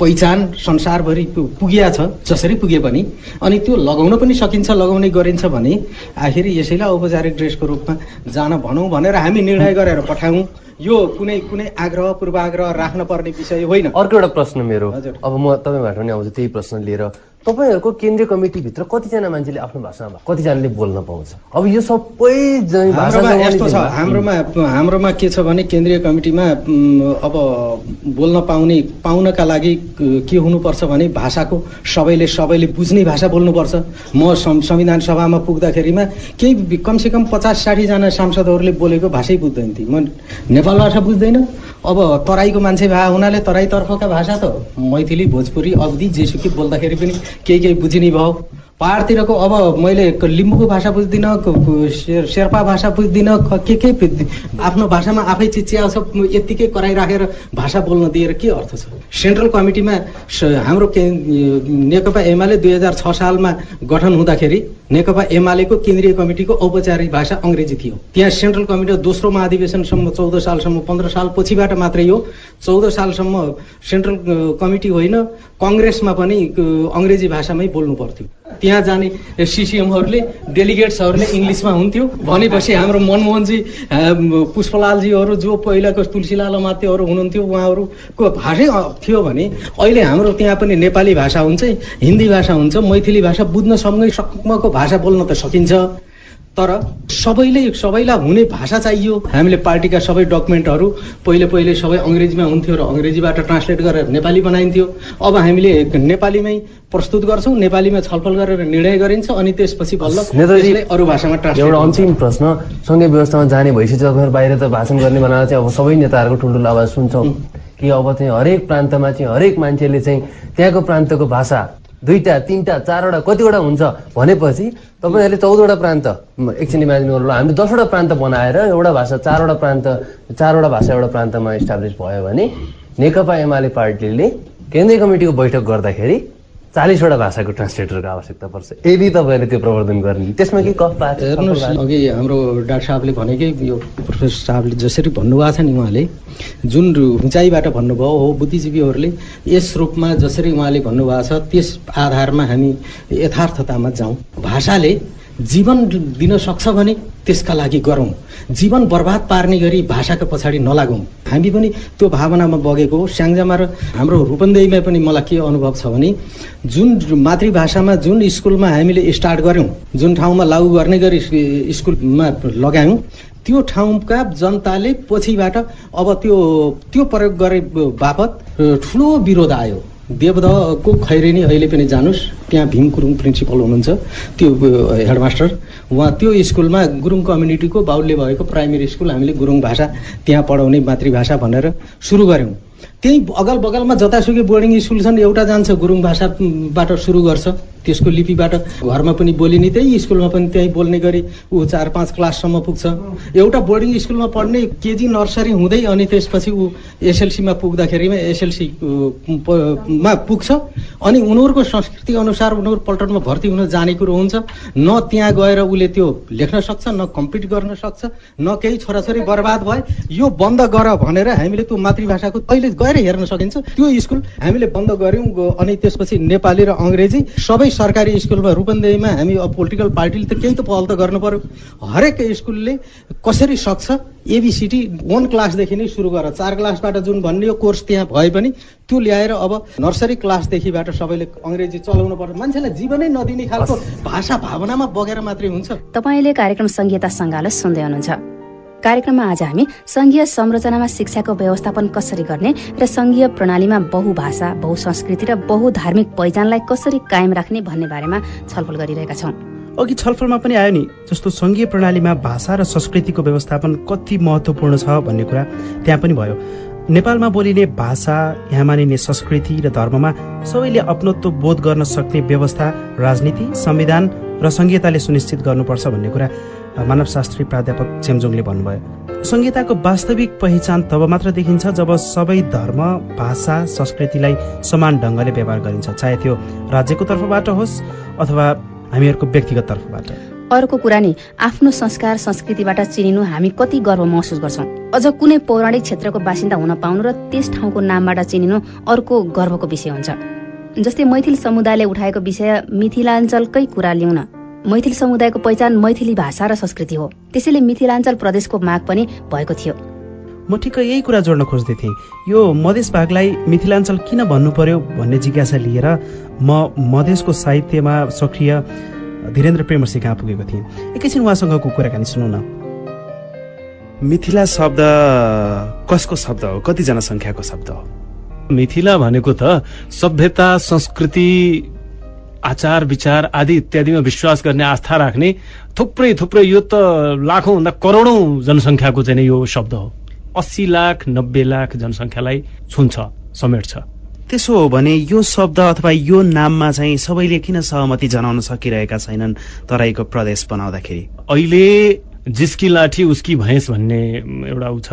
पहिचान संसारभरि पुगिया छ जसरी पुगे पनि अनि त्यो लगाउन पनि सकिन्छ लगाउने गरिन्छ भने आखिर यसैलाई औपचारिक ड्रेसको रूपमा जान भनौँ भनेर हामी निर्णय गरेर पठाउँ। यो कुनै कुनै आग्रह पूर्वाग्रह राख्न पर्ने विषय होइन। अर्को एउटा प्रश्न मेरो। हजुर। अब म तपाईँबाट पनि आउँछु त्यही प्रश्न लिएर तपाईँहरूको केन्द्रीय कमिटीभित्र कतिजना मान्छेले आफ्नो भाषामा कतिजनाले बोल्न पाउँछ? अब यो सबै यस्तो छ। हाम्रोमा हाम्रोमा के छ भने केन्द्रीय कमिटीमा अब बोल्न पाउने पाउनका लागि क- हुनुपर्छ भने भाषाको सबैले सबैले बुझ्ने भाषा बोल्नुपर्छ। म संविधान सभामा पुग्दाखेरिमा केही कमसेकम पचास साठीजना सांसदहरूले बोलेको भाषै बुझ्दैन थिएँ। म नेपाल भाषा बुझ्दैन अब तराईको मान्छे भए हुनाले तराईतर्फका भाषा त मैथिली भोजपुरी अवधि जेसुकै बोल्दाखेरि पनि केही केही बुझिने भयो। पहाडतिरको अब मैले लिम्बूको भाषा बुझ्दिनँ शेर्पा भाषा बुझ्दिनँ क- के आफ्नो भाषामा आफै चिच्याउँछ यत्तिकै कराइराखेर भाषा बोल्न दिएर के अर्थ छ? सेन्ट्रल कमिटीमा हाम्रो नेकपा एमाले दुई हजार छ सालमा गठन हुँदाखेरि नेकपा एमालेको केन्द्रीय कमिटीको औपचारिक भाषा अङ्ग्रेजी थियो। त्यहाँ सेन्ट्रल कमिटी दोस्रो महाधिवेशनसम्म चौध सालसम्म पन्ध्र साल पछिबाट मात्रै हो। चौध सालसम्म सेन्ट्रल कमिटी होइन। कङ्ग्रेसमा पनि अङ्ग्रेजी भाषामै बोल्नु पर्थ्यो। त्यहाँ जाने सिसिएमहरूले डेलिगेट्सहरूले इङ्ग्लिसमा हुन्थ्यो। भनेपछि हाम्रो मनमोहनजी पुष्पलालजीहरू जो पहिलाको तुलसीलाल अमात्यहरू हुनुहुन्थ्यो उहाँहरूको भाषै थियो भने अहिले हाम्रो त्यहाँ पनि नेपाली भाषा हुन्छ हिन्दी भाषा हुन्छ मैथिली भाषा बुझ्न सँगै सक्मको भाषा बोल्न त सकिन्छ। तर सबैले सबैलाई हुने भाषा चाहियो। हामीले पार्टीका सबै डकुमेन्टहरू पहिले पहिले सबै अङ्ग्रेजीमा हुन्थ्यो र अङ्ग्रेजीबाट ट्रान्सलेट गरेर नेपाली बनाइन्थ्यो। अब हामीले नेपालीमै प्रस्तुत गर्छौँ नेपालीमा छलफल गरेर निर्णय गरिन्छ अनि त्यसपछि बल्ल अरू भाषामा ट्रान्सलेट एउटा। अन्तिम प्रश्न। सङ्घीय व्यवस्थामा जाने भइसक्यो तपाईँहरू बाहिर त भाषण गर्ने बनाएर चाहिँ अब सबै नेताहरूको ठुल्ठुलो आवाज सुन्छौँ। कि अब चाहिँ हरेक प्रान्तमा चाहिँ हरेक मान्छेले चाहिँ त्यहाँको प्रान्तको भाषा दुईटा तिनवटा चारवटा कतिवटा हुन्छ भनेपछि तपाईँहरूले चौधवटा प्रान्त एकछिन इमेजिन गर्नु हामीले दसवटा प्रान्त बनाएर एउटा भाषा चारवटा प्रान्त चारवटा भाषा एउटा प्रान्तमा इस्टाब्लिस भयो भने नेकपा एमाले पार्टीले केन्द्रीय कमिटीको बैठक गर्दाखेरि चालिसवटा भाषाको ट्रान्सलेटरको आवश्यकता पर्छ। यदि तपाईँहरूले त्यो प्रवर्धन गर्ने। त्यसमा के कफ पाएको? हेर्नुहोस् अघि हाम्रो डाक्टर साहबले भनेकै यो प्रोफेसर साहबले जसरी भन्नुभएको छ नि उहाँले जुन उचाइबाट भन्नुभयो हो बुद्धिजीवीहरूले यस रूपमा जसरी उहाँले भन्नुभएको छ त्यस आधारमा हामी यथार्थतामा जाउँ। भाषाले जीवन दिन सक्छ भने त्यसका लागि गरौँ। जीवन बर्बाद पार्ने गरी भाषाको पछाडि नलागौँ। हामी पनि त्यो भावनामा बगेको स्याङ्जामा र हाम्रो रूपन्देहीमा पनि मलाई के अनुभव छ भने जुन मातृभाषामा जुन स्कुलमा हामीले स्टार्ट गऱ्यौँ जुन ठाउँमा लागू गर्ने गरी स्कुलमा लगायौँ त्यो ठाउँका जनताले पछिबाट अब त्यो त्यो प्रयोग गरे बापत ठुलो विरोध आयो। देवदहको खैरेनी अहिले पनि जानुहोस् त्यहाँ भीम गुरुङ प्रिन्सिपल हुनुहुन्छ त्यो हेडमास्टर। उहाँ त्यो स्कुलमा गुरुङ कम्युनिटीको बाहुल्य भएको प्राइमेरी स्कुल हामीले गुरुङ भाषा त्यहाँ पढाउने मातृभाषा भनेर सुरु गऱ्यौँ। त्यही अगल बगलमा जतासुकै बोर्डिङ स्कुल छन् एउटा जान्छ गुरुङ भाषाबाट सुरु गर्छ। त्यसको लिपिबाट घरमा पनि बोलिने त्यही स्कुलमा पनि त्यही बोल्ने गरी ऊ चार पाँच क्लाससम्म पुग्छ। एउटा बोर्डिङ स्कुलमा पढ्ने केजी नर्सरी हुँदै अनि त्यसपछि ऊ एसएलसीमा पुग्दाखेरिमा एसएलसी मा पुग्छ। अनि उनीहरूको संस्कृति अनुसार उनीहरू पल्टनमा भर्ती हुन जाने कुरो हुन्छ। न त्यहाँ गएर उसले त्यो लेख्न सक्छ न कम्पिट गर्न सक्छ न केही छोराछोरी बर्बाद भए यो बन्द गर भनेर हामीले त्यो मातृभाषाको अहिले गएर हेर्न सकिन्छ। त्यो स्कुल हामीले बन्द गऱ्यौँ अनि त्यसपछि नेपाली र अङ्ग्रेजी सबै सरकारी स्कुलमा रूपन्देहीमा हामी अब पोलिटिकल पार्टीले त केही त पहल त गर्नु पर्यो। हरेक स्कुलले कसरी सक्छ एबिसिडी वान क्लासदेखि नै सुरु गर। चार क्लासबाट जुन भन्ने कोर्स त्यहाँ भए पनि त्यो ल्याएर अब नर्सरी क्लासदेखिबाट सबैले अङ्ग्रेजी चलाउनु पर्छ। मान्छेलाई जीवनै नदिने खालको भाषा भावनामा बगेर मात्रै हुन्छ। तपाईँले कार्यक्रम सङ्घालो सुन्दै हुनुहुन्छ। कार्यक्रममा आज हामी संघीय संरचनामा शिक्षाको व्यवस्थापन कसरी गर्ने र संघीय प्रणालीमा बहुभाषा बहुसंस्कृति र बहुधार्मिक पहिचानलाई कसरी कायम राख्ने भन्ने बारेमा छलफल गरिरहेका छौँ। अघि छलफलमा पनि आयो नि जस्तो सङ्घीय प्रणालीमा भाषा र संस्कृतिको व्यवस्थापन कति महत्त्वपूर्ण छ भन्ने कुरा त्यहाँ पनि भयो। नेपालमा बोलिने भाषा यहाँ मानिने संस्कृति र धर्ममा सबैले अपनत्व बोध गर्न सक्ने व्यवस्था राजनीति संविधान र संहिताले सुनिश्चित गर्नुपर्छ भन्ने कुरा मानवशास्त्री प्राध्यापक चेम्जोङले भन्नुभयो संहिताको वास्तविक पहिचान तब मात्र देखिन्छ जब सबै धर्म भाषा संस्कृतिलाई समान ढङ्गले व्यवहार गरिन्छ। चाहे त्यो राज्यको तर्फबाट होस् अथवा हामीहरूको व्यक्तिगत तर्फबाट। अर्को कुरा नि आफ्नो संस्कार संस्कृतिबाट चिनिनु हामी कति गर्व महसुस गर्छौँ। अझ कुनै पौराणिक क्षेत्रको बासिन्दा हुन पाउनु र त्यस ठाउँको नामबाट चिनिनु अर्को गर्वको विषय हुन्छ। जस्तै मैथिल समुदायले उठाएको विषय मिथिलाञ्चलकै कुरा लिउन। मैथिल समुदायको पहिचान मैथिली भाषा र संस्कृति हो। त्यसैले मिथिलाञ्चल प्रदेशको माग पनि भएको थियो। म ठिक्क यही कुरा जोड्न खोज्दै थिएँ। यो मधेस भागलाई मिथिलाञ्चल किन भन्नु पर्यो भन्ने जिज्ञासा लिएर म मधेसको साहित्यमा सक्रिय धीरेन्द्र प्रेमसी कहाँ पुगेको थिएँ। एकैछिन उहाँसँगको कुराकानी सुनौ न। मिथिला शब्द कसको शब्द हो? कति जनसङ्ख्याको शब्द हो? मिथिला भनेको त सभ्यता संस्कृति आचार विचार आदि इत्यादिमा विश्वास गर्ने आस्था राख्ने थुप्रै थुप्रै यो त लाखौँ भन्दा करोडौँ जनसङ्ख्याको चाहिँ यो शब्द हो। अस्सी लाख नब्बे लाख जनसङ्ख्यालाई छुन्छ समेट्छ। त्यसो हो भने यो शब्द अथवा यो नाममा चाहिँ सबैले किन सहमति जनाउन सकिरहेका छैनन् तराईको प्रदेश बनाउँदाखेरि? अहिले जिस्की लाठी उसकी भैँस भन्ने एउटा ऊ छ।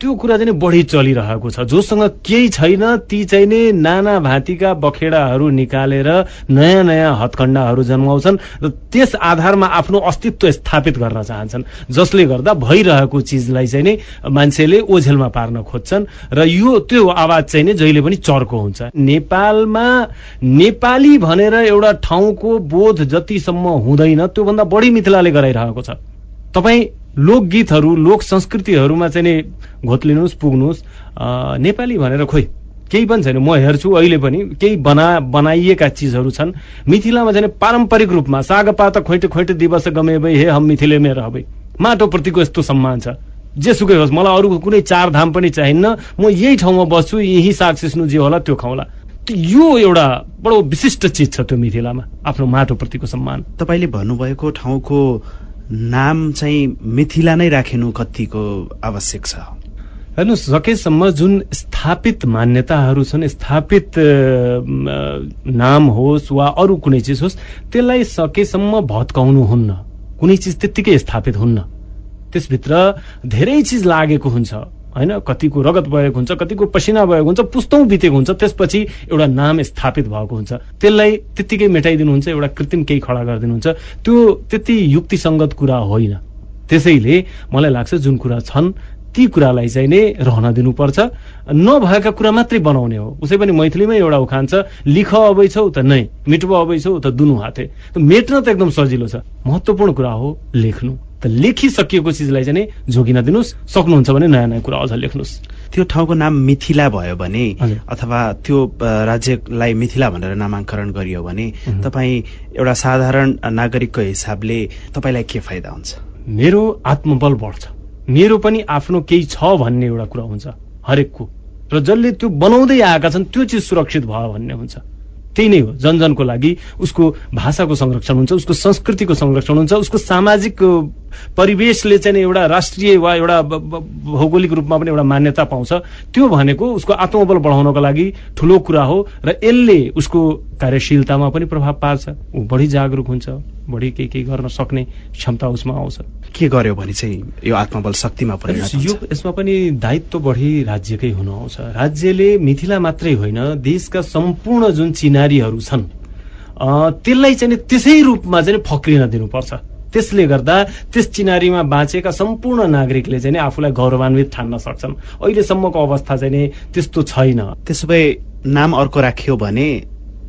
त्यो कुरा चाहिँ बढी चलिरहेको छ। जोसँग केही छैन ती चाहिँ नै नाना भाँतीका बखेडाहरू निकालेर नयाँ नयाँ हतखण्डाहरू जन्माउँछन् र त्यस आधारमा आफ्नो अस्तित्व स्थापित गर्न चाहन्छन्। जसले गर्दा भइरहेको चिजलाई चाहिँ नै मान्छेले ओझेलमा पार्न खोज्छन् र यो त्यो आवाज चाहिँ नै जहिले पनि चर्को हुन्छ। नेपालमा नेपाली भनेर एउटा ठाउँको बोध जतिसम्म हुँदैन त्योभन्दा बढी मिथिलाले गराइरहेको छ। तपाईँ लोकगीतहरू लोक संस्कृतिहरूमा चाहिँ नि घोत्लिनुहोस् पुग्नुहोस्। नेपाली भनेर खोइ केही पनि छैन। म हेर्छु अहिले पनि केही बना बनाइएका चिजहरू छन्। मिथिलामा चाहिँ पारम्परिक रूपमा सागपात खोइटे खोइटे दिवस गमे भई हे हम मिथिले मे रहबै माटोप्रतिको यस्तो सम्मान छ। जेसुकै होस् मलाई अरूको कुनै चार धाम पनि चाहिन्न। म यही ठाउँमा बस्छु यही साग सिस्नु जे होला। त्यो खाउँला यो एउटा बडो विशिष्ट चिज छ त्यो मिथिलामा आफ्नो माटोप्रतिको सम्मान। तपाईँले भन्नुभएको ठाउँको नाम चाहिँ मिथिला नै राखिनु कतिको आवश्यक छ। हेर्नुहोस् सकेसम्म जुन स्थापित मान्यताहरू छन् स्थापित नाम होस् वा अरू कुनै चिज होस् त्यसलाई सकेसम्म भत्काउनु हुन्न। कुनै चिज त्यत्तिकै स्थापित हुन्न। त्यसभित्र धेरै चिज लागेको हुन्छ। होइन कतिको रगत भएको हुन्छ कतिको पसिना भएको हुन्छ पुस्तौँ बितेको हुन्छ त्यसपछि एउटा नाम स्थापित भएको हुन्छ। त्यसलाई त्यत्तिकै मेटाइदिनुहुन्छ एउटा कृत्रिम केही खडा गरिदिनुहुन्छ त्यो त्यति युक्तिसङ्गत कुरा होइन। त्यसैले मलाई लाग्छ जुन कुरा छन् ती कुरालाई चाहिँ नै रहन दिनुपर्छ। नभएका कुरा मात्रै बनाउने हो। उसै पनि मैथिलीमै एउटा उखान छ लिख अबै छौ त नै मिटबो अबै छौ त दुनु हाते। मेट्न त एकदम सजिलो छ। महत्वपूर्ण कुरा हो लेख्नु। त लेखिसकिएको चिजलाई चाहिँ जोगिन दिनुहोस् सक्नुहुन्छ भने नयाँ नयाँ कुरा अझ लेख्नुहोस्। त्यो ठाउँको नाम मिथिला भयो भने अथवा त्यो राज्यलाई मिथिला भनेर नामाङ्करण गरियो भने तपाईँ एउटा साधारण नागरिकको हिसाबले तपाईँलाई के फाइदा हुन्छ? मेरो आत्मबल बढ्छ। मेरो पनि आफ्नो केही छ भन्ने एउटा कुरा हुन्छ हरेकको। र जसले त्यो बनाउँदै आएका छन् त्यो चिज सुरक्षित भयो भन्ने हुन्छ। त्यही नै हो जनजनको लागि उसको भाषाको संरक्षण हुन्छ उसको संस्कृतिको संरक्षण हुन्छ उसको सामाजिक परिवेशले चाहिँ एउटा राष्ट्रिय वा एउटा भौगोलिक रूपमा पनि एउटा मान्यता पाउँछ। त्यो भनेको उसको आत्मबल बढाउनको लागि ठुलो कुरा हो र यसले उसको कार्यशीलतामा पनि प्रभाव पार्छ। ऊ बढी जागरुक हुन्छ बढी केही केही गर्न सक्ने क्षमता उसमा आउँछ। के गर्यो भने चाहिँ यो आत्मबल शक्तिमा यो यसमा पनि दायित्व बढी राज्यकै हुनु आउँछ। राज्यले मिथिला मात्रै होइन देशका सम्पूर्ण जुन चिनारीहरू छन् त्यसलाई चाहिँ त्यसै रूपमा चाहिँ फक्रिन दिनुपर्छ। त्यसले गर्दा त्यस चिनारीमा बाँचेका सम्पूर्ण नागरिकले चाहिँ आफूलाई गौरवान्वित ठान्न सक्छन्। अहिलेसम्मको अवस्था चाहिँ नि त्यस्तो छैन। त्यसो भए नाम अर्को राखियो भने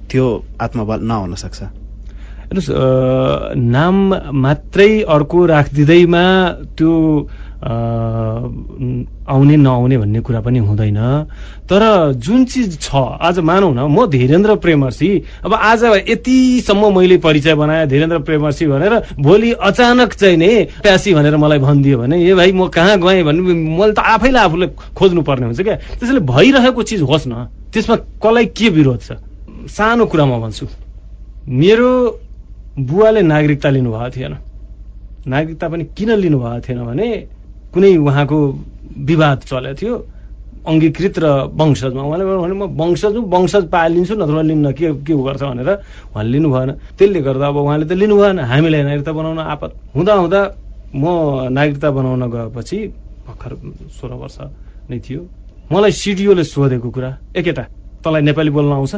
त्यो आत्मबल नहुन सक्छ। हेर्नुहोस् नाम मात्रै अर्को राखिदिँदैमा त्यो आउने नआउने भन्ने कुरा पनि हुँदैन। तर जुन चिज छ आज मानौ न म धीरेन्द्र प्रेमर्सी अब आज यतिसम्म मैले परिचय बनाएँ धीरेन्द्र प्रेमर्सी भनेर भोलि अचानक चाहिँ नै प्यासी भनेर मलाई भनिदियो भने ए भाइ म कहाँ गएँ? भने मैले त आफैलाई आफूलाई खोज्नु पर्ने हुन्छ क्या। त्यसैले भइरहेको चिज होस् न त्यसमा कसलाई के विरोध छ? सानो कुरा म भन्छु। मेरो बुवाले नागरिकता लिनुभएको थिएन। नागरिकता पनि किन लिनुभएको थिएन भने कुनै उहाँको विवाद चलेको थियो अङ्गीकृत र वंशजमा। उहाँले भने म वंशज वंशज पालिन्छु नत्र लिन्न। के के गर्छ भनेर उहाँले लिनु भएन। त्यसले गर्दा अब उहाँले त लिनु भएन। हामीलाई नागरिकता बनाउन आपत हुँदा हुँदा म नागरिकता बनाउन गएपछि भर्खर सोह्र वर्ष नै थियो मलाई सिडिओले सोधेको कुरा एकेटा। तँलाई नेपाली बोल्न आउँछ?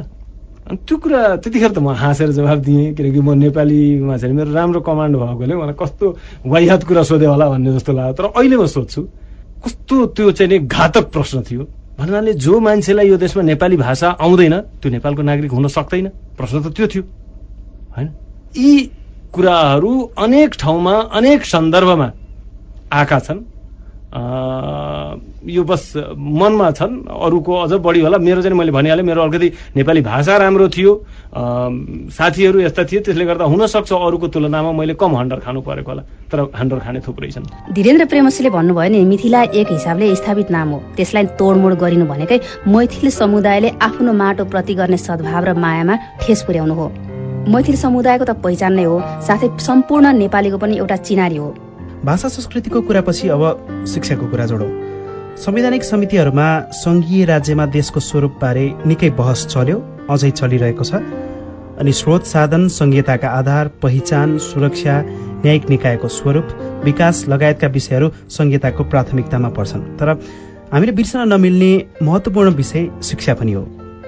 अनि त्यो कुरा त्यतिखेर त म हाँसेर जवाब दिएँ किनकि म नेपाली मान्छे मेरो राम्रो कमान्ड भएकोले मलाई कस्तो वाहियात कुरा सोधेँ होला भन्ने जस्तो लाग्यो। तर अहिले म सोध्छु कस्तो त्यो चाहिँ नि घातक प्रश्न थियो। भन्नाले जो मान्छेलाई यो देशमा नेपाली भाषा आउँदैन त्यो नेपालको नागरिक हुन सक्दैन। प्रश्न त त्यो थियो। होइन? यी कुराहरू अनेक ठाउँमा अनेक सन्दर्भमा आएका छन्। यो बस मनमा छन् अरूको अझ बढी होला। मेरो चाहिँ मैले भनिहालेँ मेरो अलिकति नेपाली भाषा राम्रो थियो। साथीहरू यस्ता थिए त्यसले गर्दा हुनसक्छ अरूको तुलनामा मैले कम हन्डर खानु परेको होला। तर हन्डर खाने थुप्रै छन्। धीरेन्द्र प्रेमसीले भन्नुभयो नि मिथिला एक हिसाबले स्थापित नाम हो। त्यसलाई तोडमोड गरिनु भनेकै मैथिल समुदायले आफ्नो माटो प्रति गर्ने सद्भाव र मायामा ठेस पुर्याउनु हो। मैथिल समुदायको त पहिचान नै हो साथै सम्पूर्ण नेपालीको पनि एउटा चिनारी हो। भाषा संस्कृतिको कुरापछि अब शिक्षाको कुरा जोडौँ। संवैधानिक समितिहरूमा सङ्घीय राज्यमा देशको स्वरूपबारे निकै बहस चल्यो अझै चलिरहेको छ। अनि स्रोत साधन सङ्घीयताका आधार पहिचान सुरक्षा न्यायिक निकायको स्वरूप विकास लगायतका विषयहरू सङ्घीयताको प्राथमिकतामा पर्छन्। तर हामीले बिर्सन नमिल्ने महत्त्वपूर्ण विषय शिक्षा पनि हो।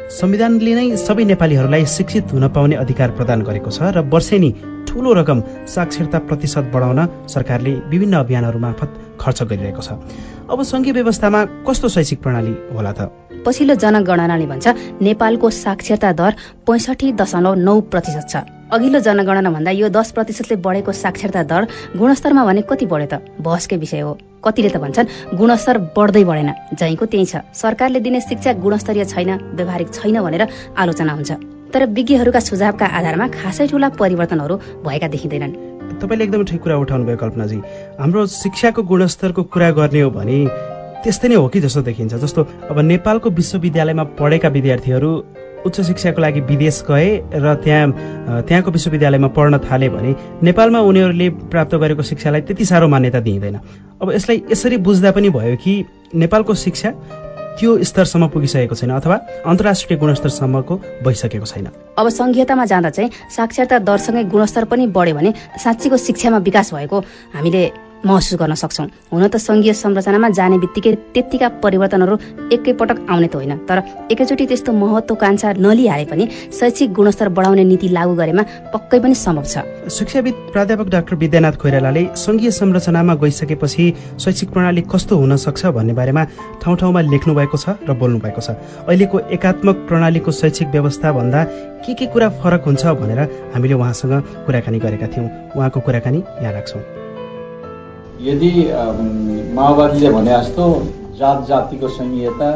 संविधानले नै सबै नेपालीहरूलाई शिक्षित हुन पाउने अधिकार प्रदान गरेको छ र वर्षेनी ठूलो रकम साक्षरता प्रतिशत बढाउन सरकारले विभिन्न अभियानहरू मार्फत खर्च गरिरहेको छ। अब सङ्घीय व्यवस्थामा कस्तो शैक्षिक प्रणाली होला त? पछिल्लो जनगणनाले भन्छ नेपालको साक्षरता दर पैँसठी दशमलव नौ प्रतिशत छ। अघिल्लो जनगणना भन्दा यो दस प्रतिशतले बढेको साक्षरता दर गुणस्तरमा भने कति बढ्यो त? बहसकै विषय हो। कतिले त भन्छन् गुणस्तर बढ्दै बढेन। जहीँको त्यही छ। सरकारले दिने शिक्षा गुणस्तरीय छैन व्यवहारिक छैन भनेर आलोचना हुन्छ। तर विज्ञहरूका सुझावका आधारमा खासै ठुला परिवर्तनहरू भएका देखिँदैनन्। तपाईँले एकदमै ठिक कुरा उठाउनु भयो कल्पनाजी। हाम्रो शिक्षाको गुणस्तरको कुरा गर्ने हो भने त्यस्तै नै हो कि जस्तो देखिन्छ? जस्तो अब नेपालको विश्वविद्यालयमा पढेका विद्यार्थीहरू उच्च शिक्षाको लागि विदेश गए र त्यहाँ त्यहाँको विश्वविद्यालयमा पढ्न थाले भने नेपालमा उनीहरूले प्राप्त गरेको शिक्षालाई त्यति साह्रो मान्यता दिइँदैन। अब यसलाई यसरी बुझ्दा पनि भयो कि नेपालको शिक्षा त्यो स्तरसम्म पुगिसकेको छैन अथवा अन्तर्राष्ट्रिय गुणस्तरसम्मको भइसकेको छैन। अब सङ्घीयतामा जाँदा चाहिँ साक्षरता दरसँगै गुणस्तर पनि बढ्यो भने साँच्चीको शिक्षामा विकास भएको हामीले महसुस गर्न सक्छौँ। हुन त सङ्घीय संरचनामा जाने बित्तिकै त्यत्तिका परिवर्तनहरू एकैपटक आउने त होइन। तर एकैचोटि त्यस्तो महत्वकांक्षा नलिहाले पनि शैक्षिक गुणस्तर बढाउने नीति लागू गरेमा पक्कै पनि सम्भव छ। शिक्षाविद प्राध्यापक डाक्टर विद्यानाथ कोइरालाले सङ्घीय संरचनामा गइसकेपछि शैक्षिक प्रणाली कस्तो हुन सक्छ भन्ने बारेमा ठाउँ ठाउँमा लेख्नु भएको छ र बोल्नु भएको छ। अहिलेको एकात्मक प्रणालीको शैक्षिक व्यवस्था भन्दा के के कुरा फरक हुन्छ भनेर हामीले उहाँसँग कुराकानी गरेका थियौँ। उहाँको कुराकानी यहाँ राख्छौँ। यदि माओवादीले भने जस्तो जात जातिको सङ्घीयता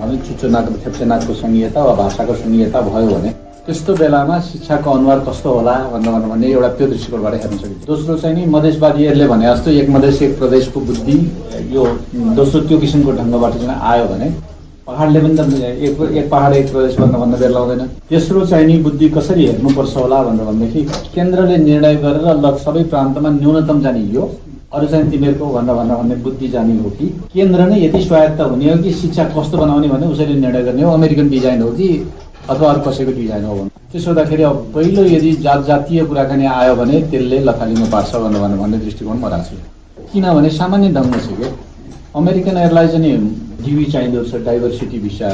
भने चुचुनाको थेप्चेनाको सङ्घीयता वा भाषाको सङ्घीयता भयो भने त्यस्तो बेलामा शिक्षाको अनुहार कस्तो होला भनेर भन्ने एउटा त्यो दृष्टिकोणबाट हेर्न सकिन्छ। दोस्रो चाहिँ नि मधेसवादीहरूले भने जस्तो एक मधेस एक प्रदेशको बुद्धि यो दोस्रो त्यो किसिमको ढङ्गबाट चाहिँ आयो भने पहाडले पनि त एक एक पहाड एक प्रदेश भनेर भन्न बेर लाउँदैन। तेस्रो चाहिँ नि बुद्धि कसरी हेर्नुपर्छ होला भनेर भनेदेखि केन्द्रले निर्णय गरेर सबै प्रान्तमा न्यूनतम जाने यो अरू चाहिँ तिमीहरूको भनेर भनेर भन्ने बुद्धि जाने हो कि? केन्द्र नै यति स्वायत्त हुने हो कि शिक्षा कस्तो बनाउने भने उसैले निर्णय गर्ने हो? अमेरिकन डिजाइन हो कि अथवा अरू कसैको डिजाइन हो भने त्यसो हुँदाखेरि अब पहिलो यदि जात जातीय कुराकानी आयो भने त्यसले लथालिङ्ग पार्छ भनेर भन्ने दृष्टिकोण म राख्छु। किनभने सामान्य ढङ्ग छ कि? अमेरिकन एयरलाइन चाहिँ डिबी चाहिँदो छ डाइभर्सिटी भिसा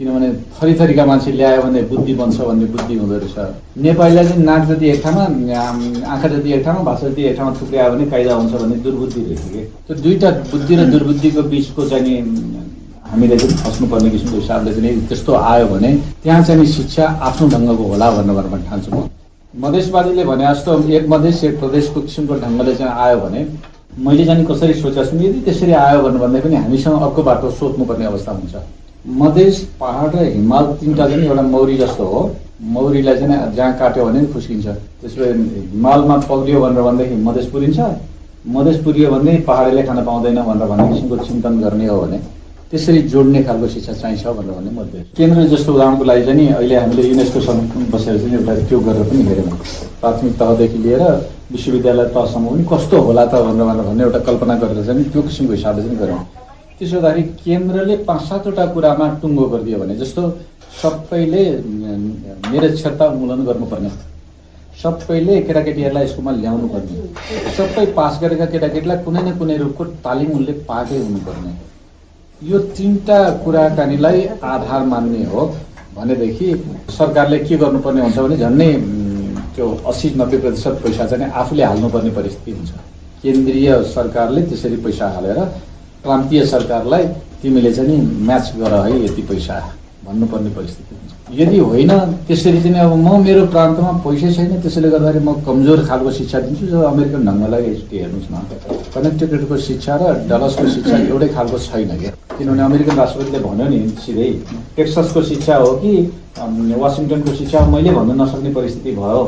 किनभने थरी थरीका मान्छे ल्यायो भने बुद्धि बन्छ भन्ने बुद्धि हुँदो रहेछ। नेपालीलाई चाहिँ नाक जति एक ठाउँमा आँखा जति एक ठाउँमा भाषा जति एक ठाउँमा थुप्रियो भने कायदा हुन्छ भन्ने दुर्बुद्धि रहेछ कि? त्यो दुईवटा बुद्धि र दुर्बुद्धिको बिचको चाहिँ हामीले चाहिँ फस्नुपर्ने किसिमको हिसाबले चाहिँ त्यस्तो आयो भने त्यहाँ चाहिँ शिक्षा आफ्नो ढङ्गको होला भनेर भनेर ठान्छु म। मधेसवादीले भने जस्तो एक मधेस एक प्रदेशको किसिमको ढङ्गले चाहिँ आयो भने मैले चाहिँ कसरी सोचेको छु यदि त्यसरी आयो भनेर भन्दा पनि हामीसँग अर्को बाटो सोध्नुपर्ने अवस्था हुन्छ। मधेस पहाड र हिमाल तिनवटा चाहिँ एउटा मौरी जस्तो हो मौरीलाई चाहिँ जहाँ काट्यो भने खुस्किन्छ त्यसो भए हिमालमा पग्रियो भनेर भन्दाखेरि मधेस पुरिन्छ। मधेस पुरियो भने पहाडीले खान पाउँदैन भनेर भन्ने किसिमको चिन्तन गर्ने हो भने त्यसरी जोड्ने खालको शिक्षा चाहिन्छ भनेर भन्ने म केन्द्र जस्तो उदाहरणको लागि चाहिँ अहिले हामीले युनेस्कोसँग बसेर चाहिँ एउटा त्यो गरेर पनि हेऱ्यौँ। प्राथमिक तहदेखि लिएर विश्वविद्यालय तहसम्म पनि कस्तो होला त भनेर भनेर भन्ने एउटा कल्पना गरेर चाहिँ त्यो किसिमको हिसाबले चाहिँ गऱ्यौँ। त्यसो हुँदाखेरि केन्द्रले पाँच सातवटा कुरामा टुङ्गो गरिदियो भने जस्तो सबैले निरक्षरता उन्मूलन गर्नुपर्ने सबैले केटाकेटीहरूलाई स्कुलमा ल्याउनु पर्ने सबै पास गरेका केटाकेटीलाई कुनै न कुनै रूपको तालिम उनले पाएकै हुनुपर्ने यो तिनवटा कुराकानीलाई आधार मान्ने हो भनेदेखि सरकारले के गर्नुपर्ने हुन्छ भने झन्डै त्यो अस्सी नब्बे प्रतिशत पैसा चाहिँ आफूले हाल्नुपर्ने परिस्थिति हुन्छ। केन्द्रीय सरकारले त्यसरी पैसा हालेर प्रान्तीय सरकारलाई तिमीले चाहिँ म्याच गर है यति पैसा भन्नुपर्ने परिस्थिति हुन्छ। यदि होइन त्यसरी चाहिँ अब म मेरो प्रान्तमा पैसै छैन त्यसैले गर्दाखेरि म कमजोर खालको शिक्षा दिन्छु जो अमेरिकन ढङ्गलाई हेर्नुहोस् न। कनेक्टिभिटीको शिक्षा र डलसको शिक्षा एउटै खालको छैन क्या। किनभने अमेरिकन राष्ट्रपतिले भन्यो नि सिधै टेक्ससको शिक्षा हो कि वासिङटनको शिक्षा मैले भन्न नसक्ने परिस्थिति भयो।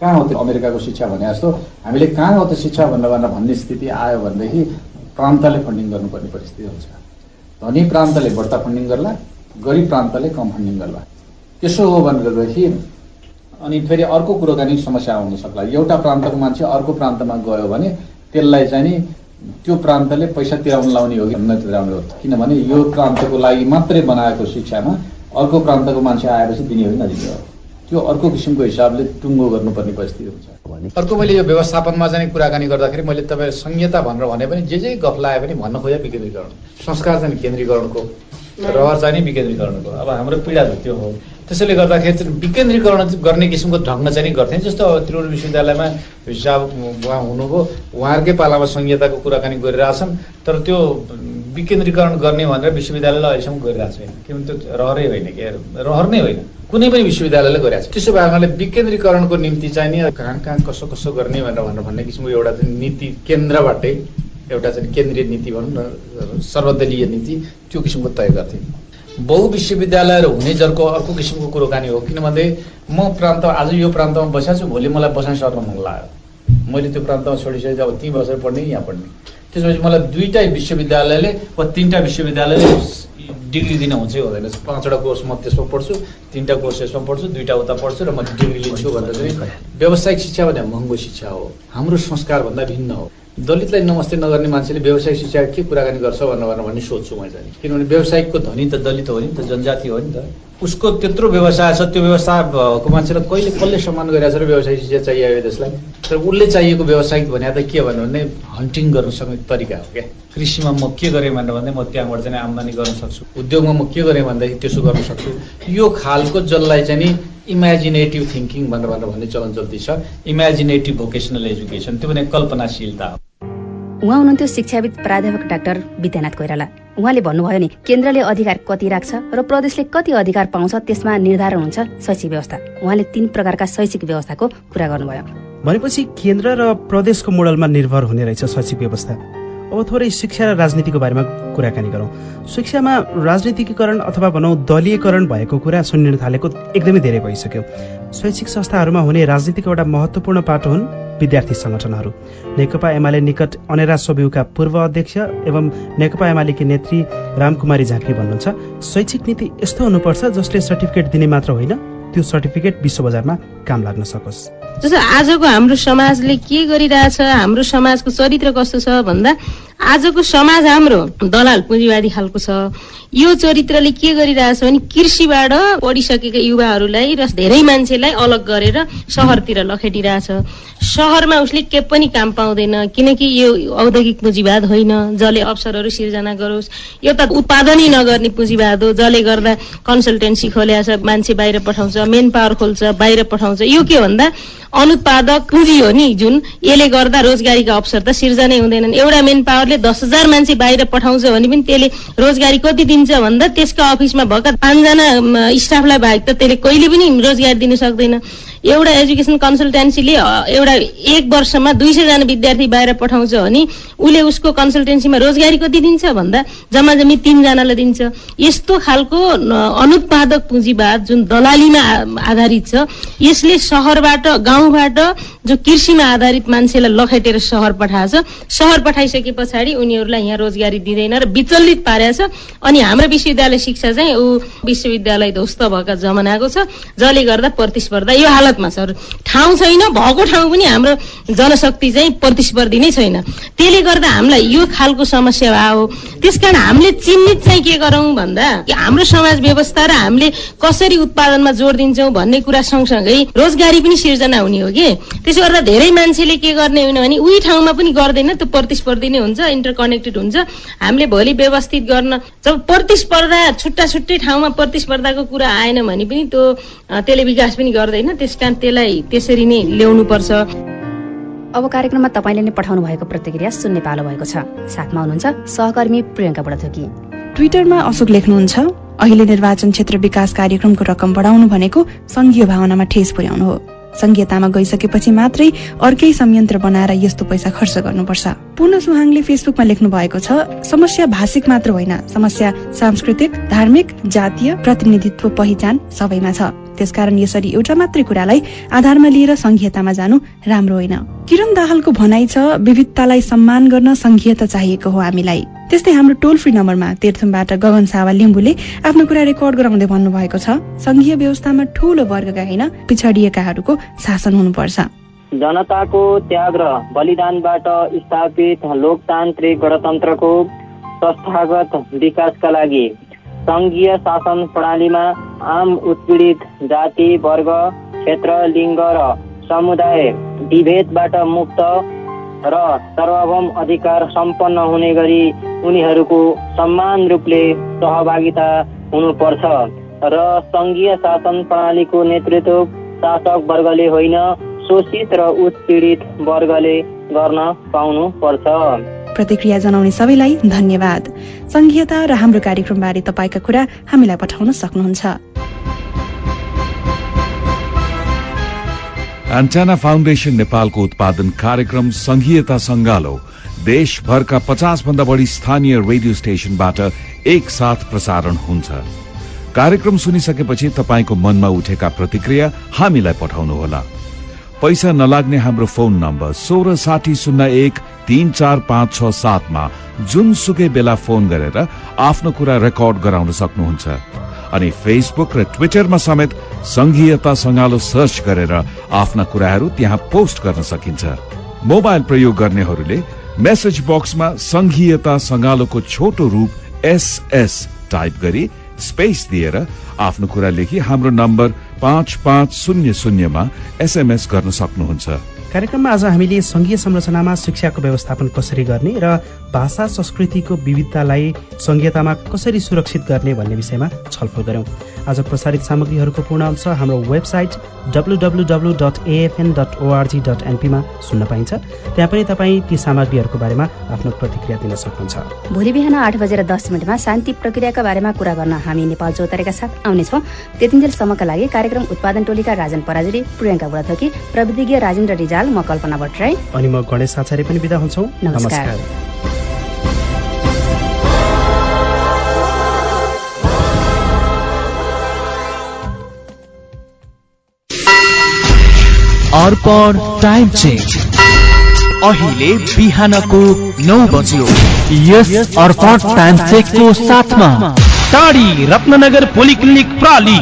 कहाँ हो त्यो अमेरिकाको शिक्षा भने जस्तो? हामीले कहाँ हो त्यो शिक्षा भनेर भन्ने स्थिति आयो भनेदेखि प्रान्तले फन्डिङ गर्नुपर्ने परिस्थिति हुन्छ। धनी प्रान्तले बढ्ता फन्डिङ गर्ला गरिब प्रान्तले कम फन्डिङ गर्ला। त्यसो हो भनेदेखि अनि फेरि अर्को कुरोकानी समस्या आउन सक्ला। एउटा प्रान्तको मान्छे अर्को प्रान्तमा गयो भने त्यसलाई चाहिँ नि त्यो प्रान्तले पैसा तिराउन लाउने हो कि नतिराउने हो। किनभने यो प्रान्तको लागि मात्रै बनाएको शिक्षामा अर्को प्रान्तको मान्छे आएपछि दिने हो कि नदिने हो त्यो अर्को किसिमको हिसाबले टुङ्गो गर्नुपर्ने परिस्थिति हुन्छ। अर्को मैले यो व्यवस्थापनमा चाहिँ कुराकानी गर्दाखेरि मैले तपाईँ संहिता भनेर भने पनि जे जे गफ लगाए पनि भन्न खोजे विकेन्द्रीकरण संस्कार चाहिँ केन्द्रीकरणको। रहर चाहिँ विकेन्द्रीकरणको। अब हाम्रो पीडा त्यो हो। त्यसैले गर्दाखेरि विकेन्द्रीकरण गर्ने किसिमको ढङ्ग चाहिँ गर्थेँ जस्तो त्रिवेणी विश्वविद्यालयमा हिसाब उहाँ हुनुभयो उहाँहरूकै पालामा संहिताको कुराकानी गरिरहेछन् तर त्यो विकेन्द्रीकरण गर्ने भनेर विश्वविद्यालयले अहिलेसम्म गरिरहेको छैन। किनभने त्यो रहरै होइन कि रहर नै होइन। कुनै पनि विश्वविद्यालयले गरिरहेको छ। त्यसो भए विकेन्द्रीकरणको निम्ति चाहिँ नि कहाँ कहाँ कसो कसो गर्ने भनेर भनेर भन्ने किसिमको एउटा नीति केन्द्रबाटै एउटा चाहिँ केन्द्रीय नीति भनौँ न सर्वदलीय नीति त्यो किसिमको तय गर्थे। बहुविश्वविद्यालयहरू हुने जरको अर्को किसिमको कुरोकानी हो किनभने म प्रान्त आज यो प्रान्तमा बसेको छु भोलि मलाई बसाइ सर्न मन लाग्यो। मैले त्यो प्रान्तमा छोडिसकेपछि अब त्यहीँ बसेर पढ्ने यहाँ पढ्ने। त्यसपछि मलाई दुईवटा विश्वविद्यालयले वा तिनवटा विश्वविद्यालयले डिग्री दिन हुन्छै हुँदैन। पाँचवटा कोर्स म त्यसमा पढ्छु तिनवटा कोर्स यसमा पढ्छु दुईवटा उता पढ्छु र म डिग्री लिन्छु भनेर चाहिँ व्यावसायिक शिक्षा भने महँगो शिक्षा हो। हाम्रो संस्कारभन्दा भिन्न हो। दलितलाई नमस्ते नगर्ने मान्छेले व्यवसायिक शिक्षा के कुराकानी गर्छ भनेर भन्ने सोध्छु मैले चाहिँ किनभने व्यवसायिकको धनी त दलित हो नि त जनजाति हो नि त। उसको त्यत्रो व्यवसाय छ त्यो व्यवसायको मान्छेलाई कहिले कसले सम्मान गरिरहेको छ र व्यवसायिक शिक्षा चाहियो देशलाई तर उसले चाहिएको व्यवसायिक भने त के भन्यो भने हन्टिङ गर्नु सक्ने तरिका हो क्या। कृषिमा म के गरेँ भनेर भन्दै म त्यहाँबाट चाहिँ आम्दानी गर्न सक्छु। उद्योगमा म के गरेँ भन्दाखेरि त्यसो गर्न सक्छु। यो खालको जसलाई चाहिँ नि इमेजिनेटिभ थिङ्किङ भनेर भनेर भन्ने चलन चल्ती छ। इमेजिनेटिभ भोकेसनल एजुकेसन त्यो भने कल्पनाशीलता हो। उहाँ हुनुहुन्थ्यो शिक्षाविद प्राध्यापक डाक्टर विद्यानाथ कोइराला। उहाँले भन्नुभयो नि केन्द्रले अधिकार कति राख्छ र प्रदेशले कति अधिकार पाउँछ त्यसमा निर्धारण हुन्छ शैक्षिक व्यवस्था। उहाँले तीन प्रकारका शैक्षिक व्यवस्थाको कुरा गर्नुभयो। भनेपछि केन्द्र र प्रदेशको मोडलमा निर्भर हुने रहेछ शैक्षिक व्यवस्था। अब थोरै शिक्षा र राजनीतिको बारेमा कुराकानी गरौँ। शिक्षामा राजनीतिकीकरण अथवा भनौँ दलीयकरण भएको कुरा सुनिन थालेको एकदमै धेरै भइसक्यो। शैक्षिक संस्थाहरूमा हुने राजनीतिको एउटा महत्त्वपूर्ण पाटो हुन् विद्यार्थी सङ्गठनहरू। नेकपा एमाले निकट अनेरा सोब्युका पूर्व अध्यक्ष एवं नेकपा एमालेकी नेत्री रामकुमारी झाँक्री भन्नुहुन्छ शैक्षिक नीति यस्तो हुनुपर्छ जसले सर्टिफिकेट दिने मात्र होइन। त्यो सर्टिफिकेट विश्व बजारमा काम लाग्न सकोस्। जस्तो आजको हाम्रो समाजले के गरिरहेछ हाम्रो समाजको चरित्र कस्तो छ भन्दा आजको समाज हाम्रो दलाल पुँजीवादी खालको छ। यो चरित्रले के गरिरहेछ भने कृषिबाट पढिसकेका युवाहरूलाई र धेरै मान्छेलाई अलग गरेर सहरतिर लखेटिरहेछ। सहरमा उसले के पनि काम पाउँदैन किनकि यो औद्योगिक पुँजीवाद होइन जसले अवसरहरू सिर्जना गरोस्। यो त उत्पादनै नगर्ने पुँजीवाद हो जसले गर्दा कन्सल्टेन्सी खोल्या मान्छे बाहिर पठाउँछ। मेन पावर खोल्छ बाहिर पठाउँछ। यो के भन्दा अनुत्पादक पुँजी हो नि जुन यसले गर्दा रोजगारीका अवसर त सिर्जनै हुँदैनन्। एउटा मेन पावरले दस हजार मान्छे बाहिर पठाउँछ भने पनि त्यसले रोजगारी कति दिन्छ भन्दा त्यसका अफिसमा भएका पाँचजना स्टाफलाई बाहेक त त्यसले कहिले पनि रोजगारी दिन सक्दैन। एउटा एजुकेसन कन्सल्टेन्सीले एउटा एक वर्षमा दुई सयजना विद्यार्थी बाहिर पठाउँछ भने उसले उसको कन्सल्टेन्सीमा रोजगारी कति दिन्छ भन्दा जम्मा जम्मी तिनजनालाई दिन्छ। यस्तो खालको अनुत्पादक पुँजीवाद जुन दलालीमा आधारित छ यसले सहरबाट गाउँबाट जो कृषिमा आधारित मान्छेलाई लखेटेर सहर पठाएछ सहर पठाइसके पछाडि उनीहरूलाई यहाँ रोजगारी दिँदैन र विचलित पारेछ अनि हाम्रो विश्वविद्यालय शिक्षा चाहिँ ऊ विश्वविद्यालय ध्वस्त भएका जमानाको छ जसले गर्दा प्रतिस्पर्धा यो हालतमा छ ठाउँ छैन भएको ठाउँ पनि हाम्रो जनशक्ति चाहिँ प्रतिस्पर्धी नै छैन। त्यसले गर्दा हामीलाई यो खालको समस्या भयो त्यसकारण हामीले चिन्हित चाहिँ के गरौँ भन्दा हाम्रो समाज व्यवस्था र हामीले कसरी उत्पादनमा जोड दिन्छौँ भन्ने कुरा सँगसँगै रोजगारी पनि सिर्जना हुने हो कि। त्यसो गर्दा धेरै मान्छेले के गर्ने होइन भने उही ठाउँमा पनि गर्दैन त्यो प्रतिस्पर्धी नै हुन्छ इन्टरकनेक्टेड हुन्छ। हामीले भोलि व्यवस्थित गर्न जब प्रतिस्पर्धा छुट्टा छुट्टै ठाउँमा प्रतिस्पर्धाको कुरा आएन भने पनि त्यो त्यसले विकास पनि गर्दैन। त्यस कारण त्यसलाई त्यसरी नै ल्याउनु पर्छ अब कार्यक्रममा तपाईँले नै पठाउनु भएको प्रतिक्रिया सुन्ने पालो भएको छ। साथमा हुनुहुन्छ सहकर्मी प्रियङ्का बुढाथोकी ट्विटरमा अशोक लेख्नुहुन्छ अहिले निर्वाचन क्षेत्र विकास कार्यक्रमको रकम बढाउनु भनेको संघीय भावनामा ठेस पुर्याउनु हो। संघीयतामा गइसकेपछि मात्रै अर्कै संयन्त्र बनाएर यस्तो पैसा खर्च गर्नुपर्छ। पूर्ण सुहाङले फेसबुकमा लेख्नु भएको छ समस्या भाषिक मात्र होइन समस्या सांस्कृतिक धार्मिक जातीय प्रतिनिधित्व पहिचान सबैमा छ। त्यसकारण यसरी एउटा मात्रै कुरालाई आधारमा लिएर संघीयतामा जानु राम्रो होइन। किरण दाहालको भनाइ छ विविधतालाई सम्मान गर्न संघीयता चाहिएको हो हामीलाई। त्यस्तै हाम्रो टोल फ्री नम्बरमा तीर्थमबाट गगन सावा लिम्बुले आफ्नो कुरा रेकर्ड गराउँदै भन्नुभएको छ संघीय व्यवस्थामा ठूलो वर्गका होइन पिछडिएकाहरूको शासन हुनुपर्छ। जनताको त्याग र बलिदानबाट स्थापित लोकतान्त्रिक गणतन्त्रको संस्थागत विकासका लागि सङ्घीय शासन प्रणालीमा आम उत्पीडित जाति वर्ग क्षेत्र लिङ्ग र समुदाय विभेदबाट मुक्त र सार्वभौम अधिकार सम्पन्न हुने गरी उनीहरूको समान रूपले सहभागिता हुनुपर्छ। र सङ्घीय शासन प्रणालीको नेतृत्व शासक वर्गले होइन शोषित र उत्पीडित वर्गले गर्न पाउनु पर्छ प्रतिक्रिया जनाउने सबैलाई धन्यवाद। संघीयता र हाम्रो कार्यक्रमबारे तपाईँका कुरा हामीलाई पठाउन सक्नुहुन्छ। एन्टेना फाउन्डेशन नेपालको उत्पादन कार्यक्रम संघीयता संगालो देशभरका पचास भन्दा बढ़ी स्थानीय रेडियो स्टेशनबाट एकसाथ प्रसारण हुन्छ। कार्यक्रम सुनिसकेपछि तपाईँको मनमा उठेका प्रतिक्रिया हामीलाई पठाउनुहोला। पैसा नलाग्ने हाम्रो फोन नम्बर सोह्र साठी शून्य एक तीन चार पाँच छ सातमा जुनसुकै बेला फोन गरेर आफ्नो कुरा रेकर्ड गराउन सक्नुहुन्छ। अनि फेसबुक र ट्विटरमा समेत संघीयता संगालो सर्च गरेर आफ्ना कुराहरू त्यहाँ पोस्ट गर्न सकिन्छ। मोबाइल प्रयोग गर्नेहरूले मेसेज बक्समा संघीयता संगालोको छोटो रूप एसएस टाइप गरी स्पेस दिएर आफ्नो कुरा लेखी हाम्रो नम्बर पाँच पाँच शून्य शून्यमा एसएमएस गर्न सक्नुहुन्छ। कार्यक्रममा आज हामीले संघीय संरचनामा शिक्षाको व्यवस्थापन कसरी गर्ने र भाषा संस्कृतिको विविधतालाई संघीयतामा कसरी सुरक्षित गर्ने भन्ने विषयमा छलफल गर्यौं आज प्रसारित सामग्रीहरूको पूर्ण अंश हाम्रो website W dot AFN dot ORG dot एनपीमा सुन्न पाइन्छ। त्यहाँ पनि तपाईँ ती सामग्रीहरूको बारेमा आफ्नो प्रतिक्रिया दिन सक्नुहुन्छ। भोलि बिहान आठ बजेर दस मिनटमा शान्ति प्रक्रियाका बारेमा कुरा गर्न हामी नेपाल चौतारीका साथ आउनेछौँ। त्यतिन्जेलसम्मका लागि कार्यक्रम उत्पादन टोलीका राजन पराजुली प्रियङ्का बुढाथकी प्रविधिज्ञ राजेन्द्र रिजाल म कल्पना भट्टराई अनि म गणेश आचार्य पनि बिदा हुन्छौ। नमस्कार। अर्पण टाइम चेक अहिले बिहानको नौ बज्यो। यस अर्पण टाइम चेकको साथमा टाढी रत्नगर पोलिक्लिनिक प्राली।